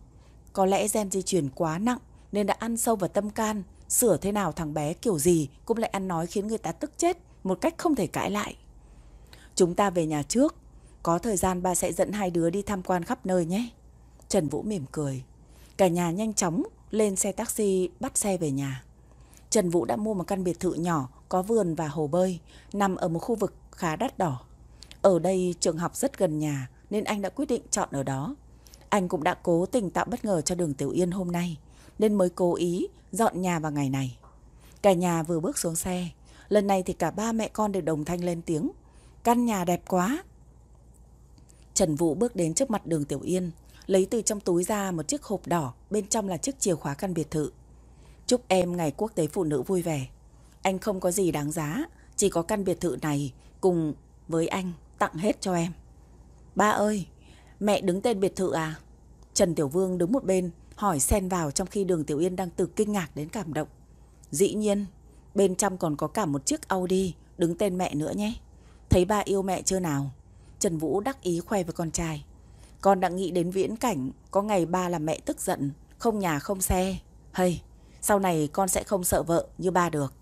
Có lẽ gen di truyền quá nặng nên đã ăn sâu vào tâm can, sửa thế nào thằng bé kiểu gì cũng lại ăn nói khiến người ta tức chết một cách không thể cãi lại. Chúng ta về nhà trước, có thời gian ba sẽ dẫn hai đứa đi tham quan khắp nơi nhé. Trần Vũ mỉm cười. Cả nhà nhanh chóng lên xe taxi bắt xe về nhà. Trần Vũ đã mua một căn biệt thự nhỏ có vườn và hồ bơi, nằm ở một khu vực khá đắt đỏ. Ở đây trường học rất gần nhà nên anh đã quyết định chọn ở đó. Anh cũng đã cố tình tạo bất ngờ cho đường Tiểu Yên hôm nay nên mới cố ý dọn nhà vào ngày này. Cả nhà vừa bước xuống xe, lần này thì cả ba mẹ con đều đồng thanh lên tiếng. Căn nhà đẹp quá. Trần Vũ bước đến trước mặt đường Tiểu Yên, lấy từ trong túi ra một chiếc hộp đỏ, bên trong là chiếc chìa khóa căn biệt thự. Chúc em ngày quốc tế phụ nữ vui vẻ. Anh không có gì đáng giá, chỉ có căn biệt thự này cùng với anh tặng hết cho em. Ba ơi, mẹ đứng tên biệt thự à? Trần Tiểu Vương đứng một bên, hỏi xen vào trong khi đường Tiểu Yên đang từ kinh ngạc đến cảm động. Dĩ nhiên, bên trong còn có cả một chiếc Audi đứng tên mẹ nữa nhé. Thấy ba yêu mẹ chưa nào? Trần Vũ đắc ý khoe với con trai. Con đã nghĩ đến viễn cảnh, có ngày ba là mẹ tức giận, không nhà không xe. Hay, sau này con sẽ không sợ vợ như ba được.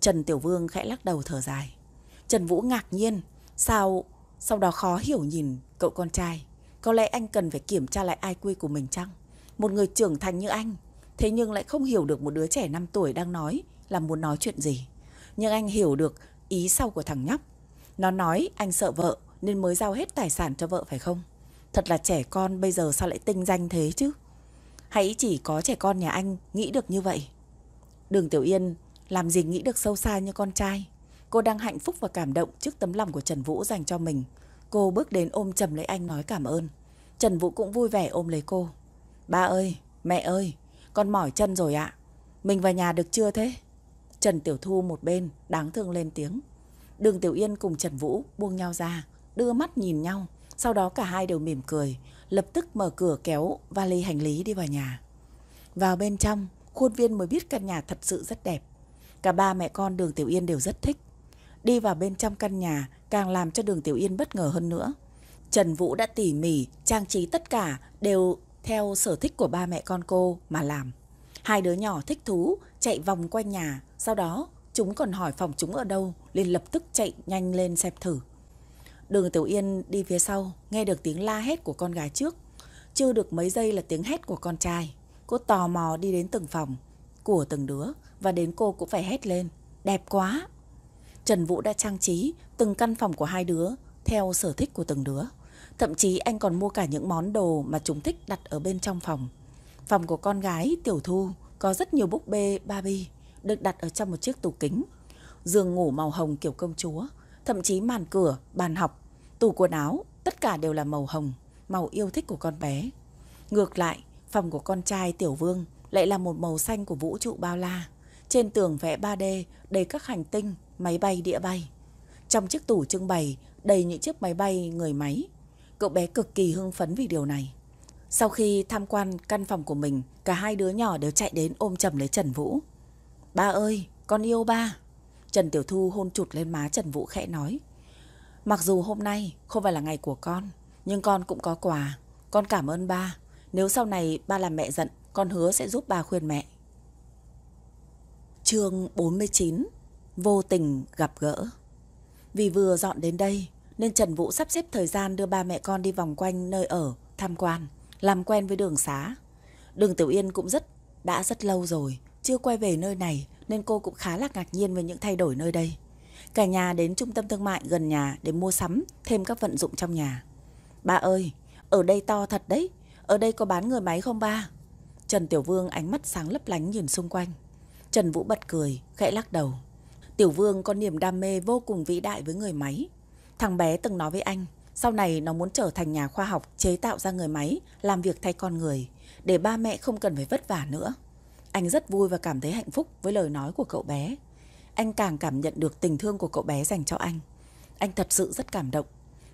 Trần Tiểu Vương khẽ lắc đầu thở dài. Trần Vũ ngạc nhiên, sao sau đó khó hiểu nhìn cậu con trai. Có lẽ anh cần phải kiểm tra lại ai quy của mình chăng? Một người trưởng thành như anh, thế nhưng lại không hiểu được một đứa trẻ 5 tuổi đang nói là muốn nói chuyện gì. Nhưng anh hiểu được ý sau của thằng nhóc. Nó nói anh sợ vợ nên mới giao hết tài sản cho vợ phải không? Thật là trẻ con bây giờ sao lại tinh danh thế chứ? Hãy chỉ có trẻ con nhà anh nghĩ được như vậy. Đường Tiểu Yên làm gì nghĩ được sâu xa như con trai. Cô đang hạnh phúc và cảm động trước tấm lòng của Trần Vũ dành cho mình. Cô bước đến ôm chầm lấy anh nói cảm ơn. Trần Vũ cũng vui vẻ ôm lấy cô. Ba ơi, mẹ ơi, con mỏi chân rồi ạ. Mình vào nhà được chưa thế? Trần Tiểu Thu một bên, đáng thương lên tiếng. Đường Tiểu Yên cùng Trần Vũ buông nhau ra, đưa mắt nhìn nhau. Sau đó cả hai đều mỉm cười, lập tức mở cửa kéo vali hành lý đi vào nhà. Vào bên trong, khuôn viên mới biết căn nhà thật sự rất đẹp. Cả ba mẹ con đường Tiểu Yên đều rất thích. Đi vào bên trong căn nhà càng làm cho đường Tiểu Yên bất ngờ hơn nữa. Trần Vũ đã tỉ mỉ trang trí tất cả đều theo sở thích của ba mẹ con cô mà làm. Hai đứa nhỏ thích thú chạy vòng quanh nhà, sau đó chúng còn hỏi phòng chúng ở đâu, liền lập tức chạy nhanh lên xem thử. Đường Tiểu Yên đi phía sau, nghe được tiếng la hét của con gái trước. Chưa được mấy giây là tiếng hét của con trai. Cô tò mò đi đến từng phòng của từng đứa và đến cô cũng phải hét lên. Đẹp quá! Trần Vũ đã trang trí từng căn phòng của hai đứa theo sở thích của từng đứa. Thậm chí anh còn mua cả những món đồ mà chúng thích đặt ở bên trong phòng. Phòng của con gái Tiểu Thu có rất nhiều búp bê Barbie được đặt ở trong một chiếc tủ kính. Giường ngủ màu hồng kiểu công chúa, thậm chí màn cửa, bàn học, tủ quần áo, tất cả đều là màu hồng, màu yêu thích của con bé. Ngược lại, phòng của con trai Tiểu Vương lại là một màu xanh của vũ trụ bao la. Trên tường vẽ 3D đầy các hành tinh, máy bay đĩa bay. Trong chiếc tủ trưng bày đầy những chiếc máy bay người máy. Cậu bé cực kỳ hưng phấn vì điều này. Sau khi tham quan căn phòng của mình, cả hai đứa nhỏ đều chạy đến ôm chầm lấy Trần Vũ. Ba ơi, con yêu ba. Trần Tiểu Thu hôn chụt lên má Trần Vũ khẽ nói. Mặc dù hôm nay không phải là ngày của con, nhưng con cũng có quà. Con cảm ơn ba. Nếu sau này ba làm mẹ giận, con hứa sẽ giúp ba khuyên mẹ. Chương 49 Vô tình gặp gỡ vì vừa dọn đến đây nên Trần Vũ sắp xếp thời gian đưa ba mẹ con đi vòng quanh nơi ở, tham quan, làm quen với đường xá. Đường Tiểu Yên cũng rất đã rất lâu rồi, chưa quay về nơi này nên cô cũng khá là ngạc nhiên về những thay đổi nơi đây. Cả nhà đến trung tâm thương mại gần nhà để mua sắm thêm các vận dụng trong nhà. Ba ơi, ở đây to thật đấy, ở đây có bán người máy không ba? Trần Tiểu Vương ánh mắt sáng lấp lánh nhìn xung quanh. Trần Vũ bật cười, khẽ lắc đầu. Tiểu Vương có niềm đam mê vô cùng vĩ đại với người máy. Thằng bé từng nói với anh, sau này nó muốn trở thành nhà khoa học chế tạo ra người máy, làm việc thay con người, để ba mẹ không cần phải vất vả nữa. Anh rất vui và cảm thấy hạnh phúc với lời nói của cậu bé. anh càng cảm nhận được tình thương của cậu bé dành cho anh. Anh thật sự rất cảm động.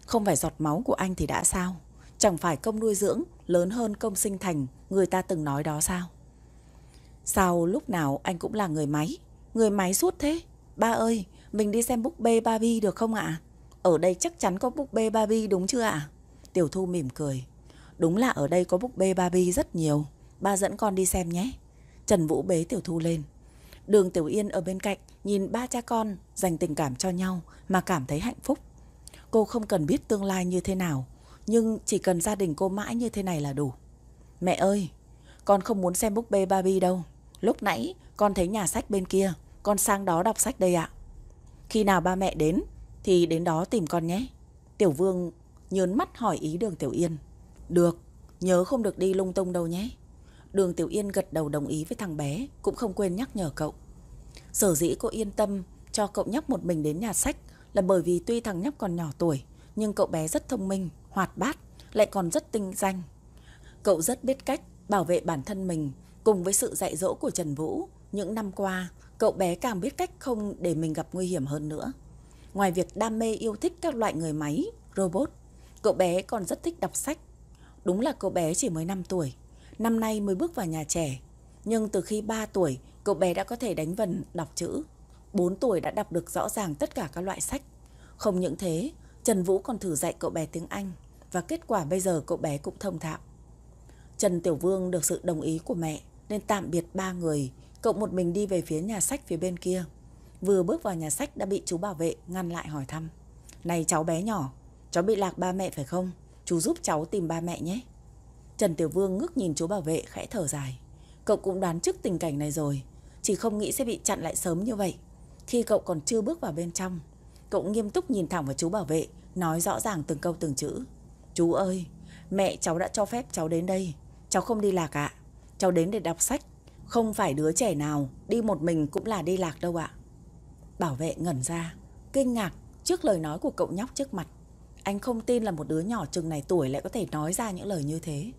Không phải giọt máu của anh thì đã sao? Chẳng phải công nuôi dưỡng lớn hơn công sinh thành người ta từng nói đó sao? Sao lúc nào anh cũng là người máy? Người máy suốt thế? Ba ơi, mình đi xem búp bê Barbie được không ạ? Ở đây chắc chắn có búp bê Barbie đúng chưa ạ? Tiểu Thu mỉm cười. Đúng là ở đây có búp bê Barbie rất nhiều. Ba dẫn con đi xem nhé. Trần Vũ bế Tiểu Thu lên. Đường Tiểu Yên ở bên cạnh nhìn ba cha con dành tình cảm cho nhau mà cảm thấy hạnh phúc. Cô không cần biết tương lai như thế nào, nhưng chỉ cần gia đình cô mãi như thế này là đủ. Mẹ ơi, con không muốn xem búp bê Barbie đâu. Lúc nãy con thấy nhà sách bên kia, con sang đó đọc sách đây ạ. Khi nào ba mẹ đến thì đến đó tìm con nhé. Tiểu Vương nhớn mắt hỏi ý đường Tiểu Yên. Được, nhớ không được đi lung tung đâu nhé. Đường Tiểu Yên gật đầu đồng ý với thằng bé, cũng không quên nhắc nhở cậu. Sở dĩ cô yên tâm cho cậu nhóc một mình đến nhà sách là bởi vì tuy thằng nhóc còn nhỏ tuổi, nhưng cậu bé rất thông minh, hoạt bát, lại còn rất tinh danh. Cậu rất biết cách bảo vệ bản thân mình, cùng với sự dạy dỗ của Trần Vũ, những năm qua, cậu bé càng biết cách không để mình gặp nguy hiểm hơn nữa. Ngoài việc đam mê yêu thích các loại người máy, robot, cậu bé còn rất thích đọc sách. Đúng là cậu bé chỉ mới 5 tuổi, năm nay mới bước vào nhà trẻ. Nhưng từ khi 3 tuổi, cậu bé đã có thể đánh vần đọc chữ. 4 tuổi đã đọc được rõ ràng tất cả các loại sách. Không những thế, Trần Vũ còn thử dạy cậu bé tiếng Anh và kết quả bây giờ cậu bé cũng thông thạo. Trần Tiểu Vương được sự đồng ý của mẹ nên tạm biệt ba người, cậu một mình đi về phía nhà sách phía bên kia. Vừa bước vào nhà sách đã bị chú bảo vệ ngăn lại hỏi thăm. Này cháu bé nhỏ, cháu bị lạc ba mẹ phải không? Chú giúp cháu tìm ba mẹ nhé. Trần Tiểu Vương ngước nhìn chú bảo vệ khẽ thở dài. Cậu cũng đoán trước tình cảnh này rồi, chỉ không nghĩ sẽ bị chặn lại sớm như vậy. Khi cậu còn chưa bước vào bên trong, cậu nghiêm túc nhìn thẳng vào chú bảo vệ, nói rõ ràng từng câu từng chữ. Chú ơi, mẹ cháu đã cho phép cháu đến đây. Cháu không đi lạc ạ. Cháu đến để đọc sách. Không phải đứa trẻ nào đi một mình cũng là đi lạc đâu ạ. Bảo vệ ngẩn ra, kinh ngạc trước lời nói của cậu nhóc trước mặt. Anh không tin là một đứa nhỏ chừng này tuổi lại có thể nói ra những lời như thế.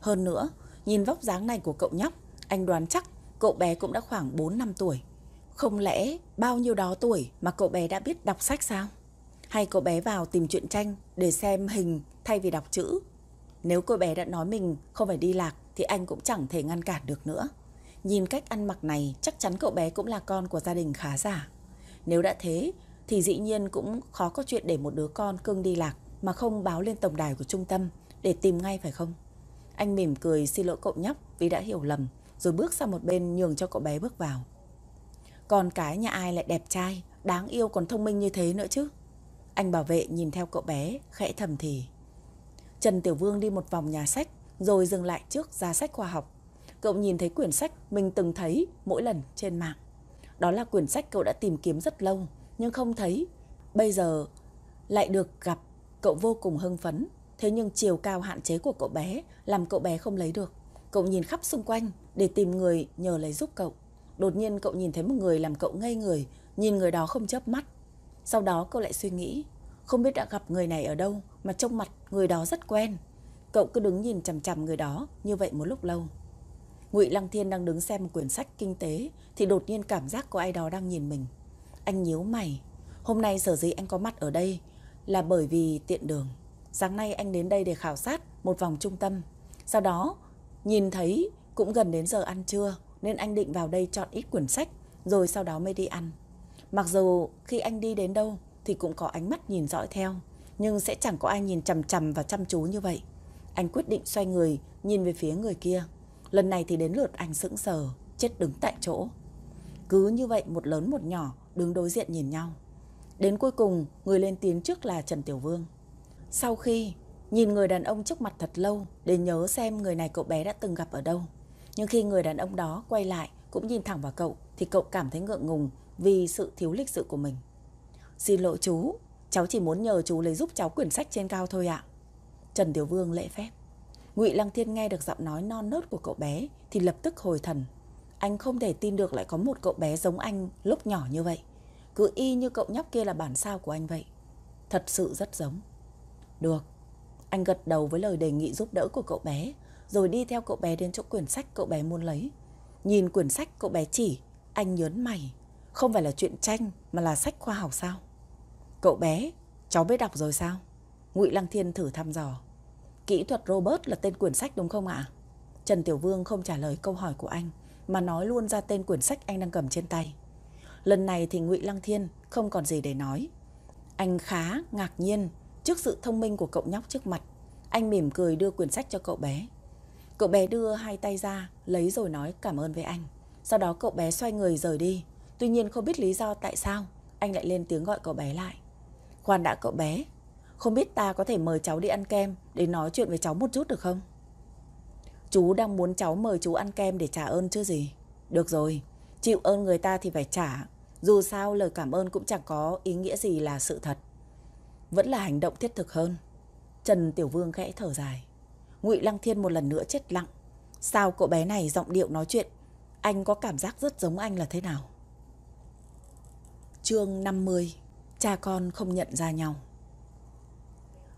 Hơn nữa, nhìn vóc dáng này của cậu nhóc, anh đoán chắc cậu bé cũng đã khoảng 4 năm tuổi. Không lẽ bao nhiêu đó tuổi mà cậu bé đã biết đọc sách sao? Hay cậu bé vào tìm truyện tranh để xem hình thay vì đọc chữ? Nếu cô bé đã nói mình không phải đi lạc thì anh cũng chẳng thể ngăn cản được nữa. Nhìn cách ăn mặc này chắc chắn cậu bé cũng là con của gia đình khá giả. Nếu đã thế thì dĩ nhiên cũng khó có chuyện để một đứa con cưng đi lạc mà không báo lên tổng đài của trung tâm để tìm ngay phải không? Anh mỉm cười xin lỗi cậu nhóc vì đã hiểu lầm rồi bước sang một bên nhường cho cậu bé bước vào. Con cái nhà ai lại đẹp trai, đáng yêu còn thông minh như thế nữa chứ? Anh bảo vệ nhìn theo cậu bé, khẽ thầm thì. Trần Tiểu Vương đi một vòng nhà sách rồi dừng lại trước giá sách khoa học. Cậu nhìn thấy quyển sách mình từng thấy mỗi lần trên mạng. Đó là quyển sách cậu đã tìm kiếm rất lâu nhưng không thấy. Bây giờ lại được gặp, cậu vô cùng hưng phấn. Thế nhưng chiều cao hạn chế của cậu bé làm cậu bé không lấy được. Cậu nhìn khắp xung quanh để tìm người nhờ lấy giúp cậu. Đột nhiên cậu nhìn thấy một người làm cậu ngây người, nhìn người đó không chớp mắt. Sau đó cậu lại suy nghĩ, không biết đã gặp người này ở đâu mà trông mặt người đó rất quen. Cậu cứ đứng nhìn chằm chằm người đó như vậy một lúc lâu. Ngụy Lăng Thiên đang đứng xem một quyển sách kinh tế thì đột nhiên cảm giác có ai đó đang nhìn mình. Anh nhíu mày, hôm nay sở dĩ anh có mặt ở đây là bởi vì tiện đường. Sáng nay anh đến đây để khảo sát một vòng trung tâm. Sau đó nhìn thấy cũng gần đến giờ ăn trưa nên anh định vào đây chọn ít quyển sách rồi sau đó mới đi ăn. Mặc dù khi anh đi đến đâu thì cũng có ánh mắt nhìn dõi theo, nhưng sẽ chẳng có ai nhìn chằm chằm và chăm chú như vậy. Anh quyết định xoay người, nhìn về phía người kia. Lần này thì đến lượt anh sững sờ, chết đứng tại chỗ. Cứ như vậy một lớn một nhỏ đứng đối diện nhìn nhau. Đến cuối cùng, người lên tiếng trước là Trần Tiểu Vương. Sau khi nhìn người đàn ông trước mặt thật lâu để nhớ xem người này cậu bé đã từng gặp ở đâu. Nhưng khi người đàn ông đó quay lại cũng nhìn thẳng vào cậu thì cậu cảm thấy ngượng ngùng vì sự thiếu lịch sự của mình. Xin lỗi chú, cháu chỉ muốn nhờ chú lấy giúp cháu quyển sách trên cao thôi ạ. Trần Tiểu Vương lễ phép. Ngụy Lăng Thiên nghe được giọng nói non nớt của cậu bé thì lập tức hồi thần. Anh không thể tin được lại có một cậu bé giống anh lúc nhỏ như vậy. Cứ y như cậu nhóc kia là bản sao của anh vậy. Thật sự rất giống. Được. Anh gật đầu với lời đề nghị giúp đỡ của cậu bé, rồi đi theo cậu bé đến chỗ quyển sách cậu bé muốn lấy. Nhìn quyển sách cậu bé chỉ, anh nhớn mày. không phải là chuyện tranh mà là sách khoa học sao? Cậu bé, cháu biết đọc rồi sao? Ngụy Lăng Thiên thử thăm dò. Kỹ thuật robot là tên quyển sách đúng không ạ? Trần Tiểu Vương không trả lời câu hỏi của anh mà nói luôn ra tên quyển sách anh đang cầm trên tay. Lần này thì Ngụy Lăng Thiên không còn gì để nói. Anh khá ngạc nhiên trước sự thông minh của cậu nhóc trước mặt. Anh mỉm cười đưa quyển sách cho cậu bé. Cậu bé đưa hai tay ra, lấy rồi nói cảm ơn với anh. Sau đó cậu bé xoay người rời đi. Tuy nhiên không biết lý do tại sao anh lại lên tiếng gọi cậu bé lại. Khoan đã cậu bé, không biết ta có thể mời cháu đi ăn kem để nói chuyện với cháu một chút được không? Chú đang muốn cháu mời chú ăn kem để trả ơn chứ gì. Được rồi, chịu ơn người ta thì phải trả. Dù sao lời cảm ơn cũng chẳng có ý nghĩa gì là sự thật. Vẫn là hành động thiết thực hơn. Trần Tiểu Vương khẽ thở dài. Ngụy Lăng Thiên một lần nữa chết lặng. Sao cậu bé này giọng điệu nói chuyện, anh có cảm giác rất giống anh là thế nào? Chương 50 Cha con không nhận ra nhau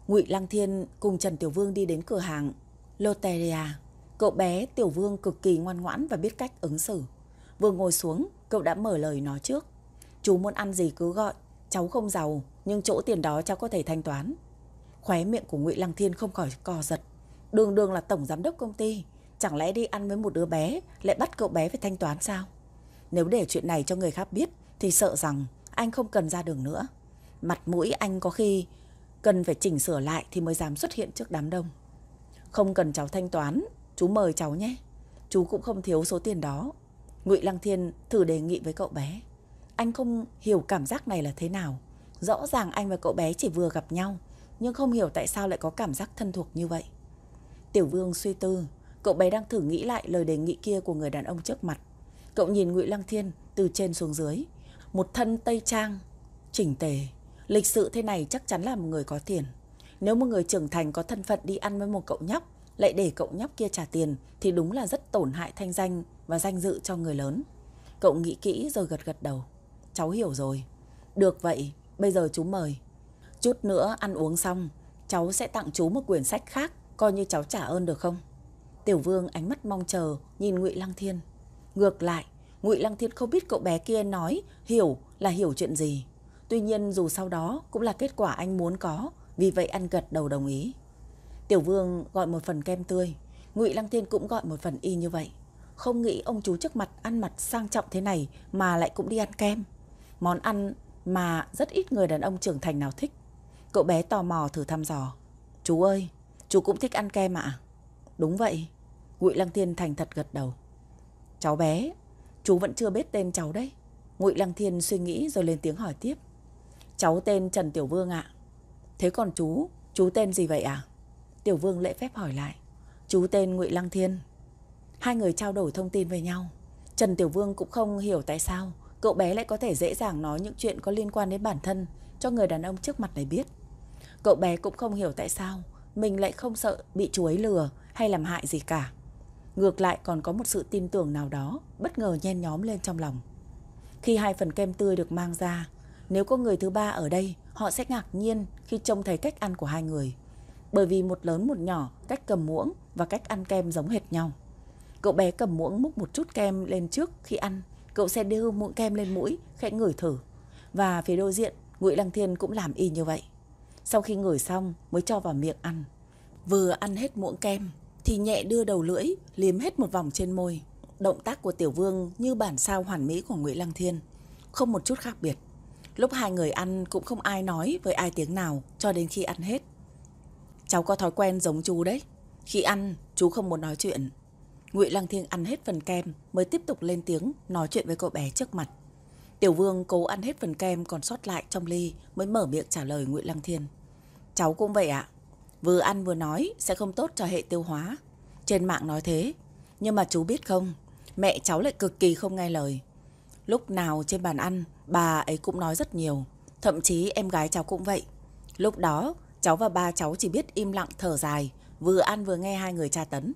Ngụy Lăng Thiên cùng Trần Tiểu Vương đi đến cửa hàng Loteria. Cậu bé Tiểu Vương cực kỳ ngoan ngoãn và biết cách ứng xử. Vừa ngồi xuống, cậu đã mở lời nói trước. Chú muốn ăn gì cứ gọi, cháu không giàu, nhưng chỗ tiền đó cháu có thể thanh toán. Khóe miệng của Ngụy Lăng Thiên không khỏi cò giật. Đường đường là tổng giám đốc công ty, chẳng lẽ đi ăn với một đứa bé lại bắt cậu bé phải thanh toán sao? Nếu để chuyện này cho người khác biết thì sợ rằng anh không cần ra đường nữa. Mặt mũi anh có khi cần phải chỉnh sửa lại thì mới dám xuất hiện trước đám đông. Không cần cháu thanh toán, chú mời cháu nhé. Chú cũng không thiếu số tiền đó. Ngụy Lăng Thiên thử đề nghị với cậu bé. Anh không hiểu cảm giác này là thế nào. Rõ ràng anh và cậu bé chỉ vừa gặp nhau, nhưng không hiểu tại sao lại có cảm giác thân thuộc như vậy. Tiểu Vương suy tư, cậu bé đang thử nghĩ lại lời đề nghị kia của người đàn ông trước mặt. Cậu nhìn Ngụy Lăng Thiên từ trên xuống dưới, một thân tây trang, chỉnh tề, lịch sự thế này chắc chắn là một người có tiền. Nếu một người trưởng thành có thân phận đi ăn với một cậu nhóc, lại để cậu nhóc kia trả tiền thì đúng là rất tổn hại thanh danh và danh dự cho người lớn. Cậu nghĩ kỹ rồi gật gật đầu. Cháu hiểu rồi. Được vậy, bây giờ chú mời. Chút nữa ăn uống xong, cháu sẽ tặng chú một quyển sách khác, coi như cháu trả ơn được không? Tiểu Vương ánh mắt mong chờ nhìn Ngụy Lăng Thiên. Ngược lại, Ngụy Lăng Thiên không biết cậu bé kia nói hiểu là hiểu chuyện gì. Tuy nhiên dù sau đó cũng là kết quả anh muốn có, vì vậy anh gật đầu đồng ý. Tiểu Vương gọi một phần kem tươi, Ngụy Lăng Thiên cũng gọi một phần y như vậy. Không nghĩ ông chú trước mặt ăn mặt sang trọng thế này mà lại cũng đi ăn kem. Món ăn mà rất ít người đàn ông trưởng thành nào thích. Cậu bé tò mò thử thăm dò. Chú ơi, chú cũng thích ăn kem ạ? Đúng vậy. Ngụy Lăng Thiên thành thật gật đầu. Cháu bé, chú vẫn chưa biết tên cháu đấy. Ngụy Lăng Thiên suy nghĩ rồi lên tiếng hỏi tiếp. Cháu tên Trần Tiểu Vương ạ. Thế còn chú, chú tên gì vậy ạ? Tiểu Vương lễ phép hỏi lại. Chú tên Ngụy Lăng Thiên. Hai người trao đổi thông tin với nhau. Trần Tiểu Vương cũng không hiểu tại sao cậu bé lại có thể dễ dàng nói những chuyện có liên quan đến bản thân cho người đàn ông trước mặt này biết. Cậu bé cũng không hiểu tại sao mình lại không sợ bị chú ấy lừa hay làm hại gì cả. Ngược lại còn có một sự tin tưởng nào đó bất ngờ nhen nhóm lên trong lòng. Khi hai phần kem tươi được mang ra, nếu có người thứ ba ở đây, họ sẽ ngạc nhiên khi trông thấy cách ăn của hai người. Bởi vì một lớn một nhỏ, cách cầm muỗng và cách ăn kem giống hệt nhau. Cậu bé cầm muỗng múc một chút kem lên trước khi ăn. Cậu sẽ đưa muỗng kem lên mũi, khẽ ngửi thử. Và phía đối diện, Ngụy Lăng Thiên cũng làm y như vậy. Sau khi ngửi xong mới cho vào miệng ăn. Vừa ăn hết muỗng kem thì nhẹ đưa đầu lưỡi liếm hết một vòng trên môi. Động tác của Tiểu Vương như bản sao hoàn mỹ của Ngụy Lăng Thiên, không một chút khác biệt. Lúc hai người ăn cũng không ai nói với ai tiếng nào cho đến khi ăn hết. Cháu có thói quen giống chú đấy. Khi ăn, chú không muốn nói chuyện. Ngụy Lăng Thiên ăn hết phần kem mới tiếp tục lên tiếng nói chuyện với cậu bé trước mặt. Tiểu Vương cố ăn hết phần kem còn sót lại trong ly mới mở miệng trả lời Ngụy Lăng Thiên. Cháu cũng vậy ạ. Vừa ăn vừa nói sẽ không tốt cho hệ tiêu hóa. Trên mạng nói thế. Nhưng mà chú biết không, mẹ cháu lại cực kỳ không nghe lời. Lúc nào trên bàn ăn, bà ấy cũng nói rất nhiều. Thậm chí em gái cháu cũng vậy. Lúc đó, cháu và ba cháu chỉ biết im lặng thở dài, vừa ăn vừa nghe hai người tra tấn.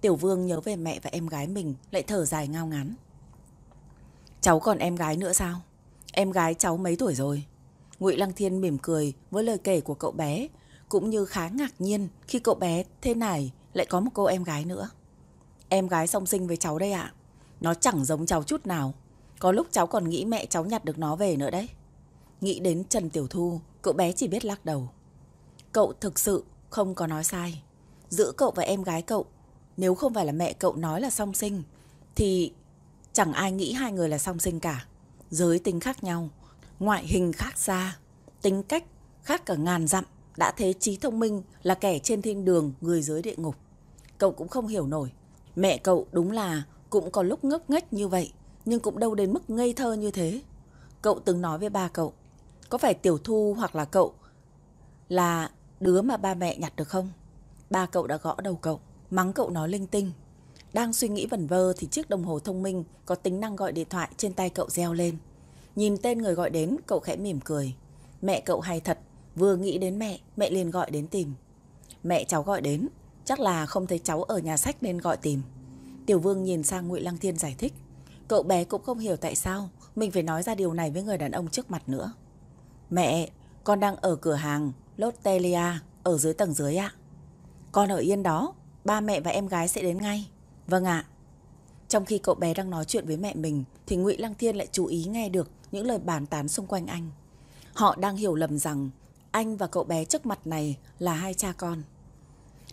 Tiểu Vương nhớ về mẹ và em gái mình lại thở dài ngao ngán. Cháu còn em gái nữa sao? Em gái cháu mấy tuổi rồi? Ngụy Lăng Thiên mỉm cười với lời kể của cậu bé, cũng như khá ngạc nhiên khi cậu bé thế này lại có một cô em gái nữa. Em gái song sinh với cháu đây ạ. Nó chẳng giống cháu chút nào. Có lúc cháu còn nghĩ mẹ cháu nhặt được nó về nữa đấy. Nghĩ đến Trần Tiểu Thu, cậu bé chỉ biết lắc đầu. Cậu thực sự không có nói sai. Giữa cậu và em gái cậu, nếu không phải là mẹ cậu nói là song sinh, thì chẳng ai nghĩ hai người là song sinh cả. Giới tính khác nhau, ngoại hình khác xa, tính cách khác cả ngàn dặm, đã thế trí thông minh là kẻ trên thiên đường, người dưới địa ngục. Cậu cũng không hiểu nổi. Mẹ cậu đúng là cũng có lúc ngốc nghếch như vậy, nhưng cũng đâu đến mức ngây thơ như thế. Cậu từng nói với ba cậu, có phải Tiểu Thu hoặc là cậu là đứa mà ba mẹ nhặt được không? Ba cậu đã gõ đầu cậu, mắng cậu nói linh tinh. Đang suy nghĩ vẩn vơ thì chiếc đồng hồ thông minh có tính năng gọi điện thoại trên tay cậu reo lên. Nhìn tên người gọi đến, cậu khẽ mỉm cười. Mẹ cậu hay thật, vừa nghĩ đến mẹ, mẹ liền gọi đến tìm. Mẹ cháu gọi đến, chắc là không thấy cháu ở nhà sách nên gọi tìm. Tiểu Vương nhìn sang Ngụy Lăng Thiên giải thích. Cậu bé cũng không hiểu tại sao mình phải nói ra điều này với người đàn ông trước mặt nữa. Mẹ, con đang ở cửa hàng Lottelia ở dưới tầng dưới ạ. Con ở yên đó, ba mẹ và em gái sẽ đến ngay. Vâng ạ. Trong khi cậu bé đang nói chuyện với mẹ mình thì Ngụy Lăng Thiên lại chú ý nghe được những lời bàn tán xung quanh anh. Họ đang hiểu lầm rằng anh và cậu bé trước mặt này là hai cha con.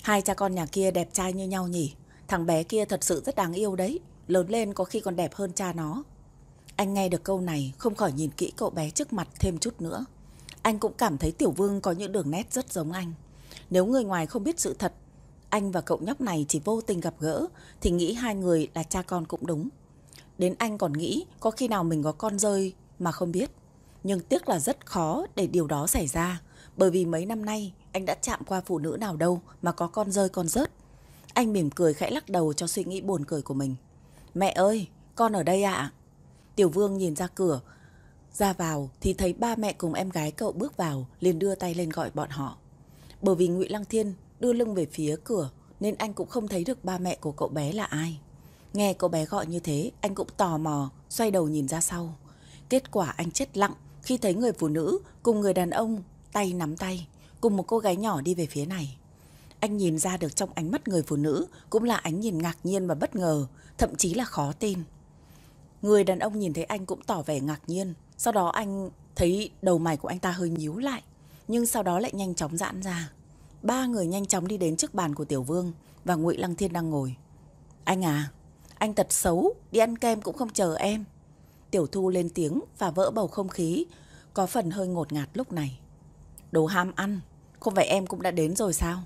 Hai cha con nhà kia đẹp trai như nhau nhỉ? Thằng bé kia thật sự rất đáng yêu đấy. Lớn lên có khi còn đẹp hơn cha nó. Anh nghe được câu này không khỏi nhìn kỹ cậu bé trước mặt thêm chút nữa. Anh cũng cảm thấy Tiểu Vương có những đường nét rất giống anh. Nếu người ngoài không biết sự thật, anh và cậu nhóc này chỉ vô tình gặp gỡ thì nghĩ hai người là cha con cũng đúng. Đến anh còn nghĩ có khi nào mình có con rơi mà không biết. Nhưng tiếc là rất khó để điều đó xảy ra bởi vì mấy năm nay anh đã chạm qua phụ nữ nào đâu mà có con rơi con rớt. Anh mỉm cười khẽ lắc đầu cho suy nghĩ buồn cười của mình. Mẹ ơi, con ở đây ạ. Tiểu Vương nhìn ra cửa, ra vào thì thấy ba mẹ cùng em gái cậu bước vào, liền đưa tay lên gọi bọn họ. Bởi vì Ngụy Lăng Thiên đưa lưng về phía cửa nên anh cũng không thấy được ba mẹ của cậu bé là ai. Nghe cậu bé gọi như thế, anh cũng tò mò, xoay đầu nhìn ra sau. Kết quả anh chết lặng khi thấy người phụ nữ cùng người đàn ông tay nắm tay, cùng một cô gái nhỏ đi về phía này. Anh nhìn ra được trong ánh mắt người phụ nữ cũng là ánh nhìn ngạc nhiên và bất ngờ, thậm chí là khó tin. Người đàn ông nhìn thấy anh cũng tỏ vẻ ngạc nhiên, sau đó anh thấy đầu mày của anh ta hơi nhíu lại, nhưng sau đó lại nhanh chóng giãn ra. Ba người nhanh chóng đi đến trước bàn của Tiểu Vương và Ngụy Lăng Thiên đang ngồi. Anh à, anh tật xấu, đi ăn kem cũng không chờ em. Tiểu Thu lên tiếng và vỡ bầu không khí, có phần hơi ngột ngạt lúc này. Đồ ham ăn, không phải em cũng đã đến rồi sao?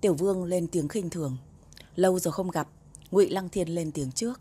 Tiểu Vương lên tiếng khinh thường. Lâu rồi không gặp, Ngụy Lăng Thiên lên tiếng trước.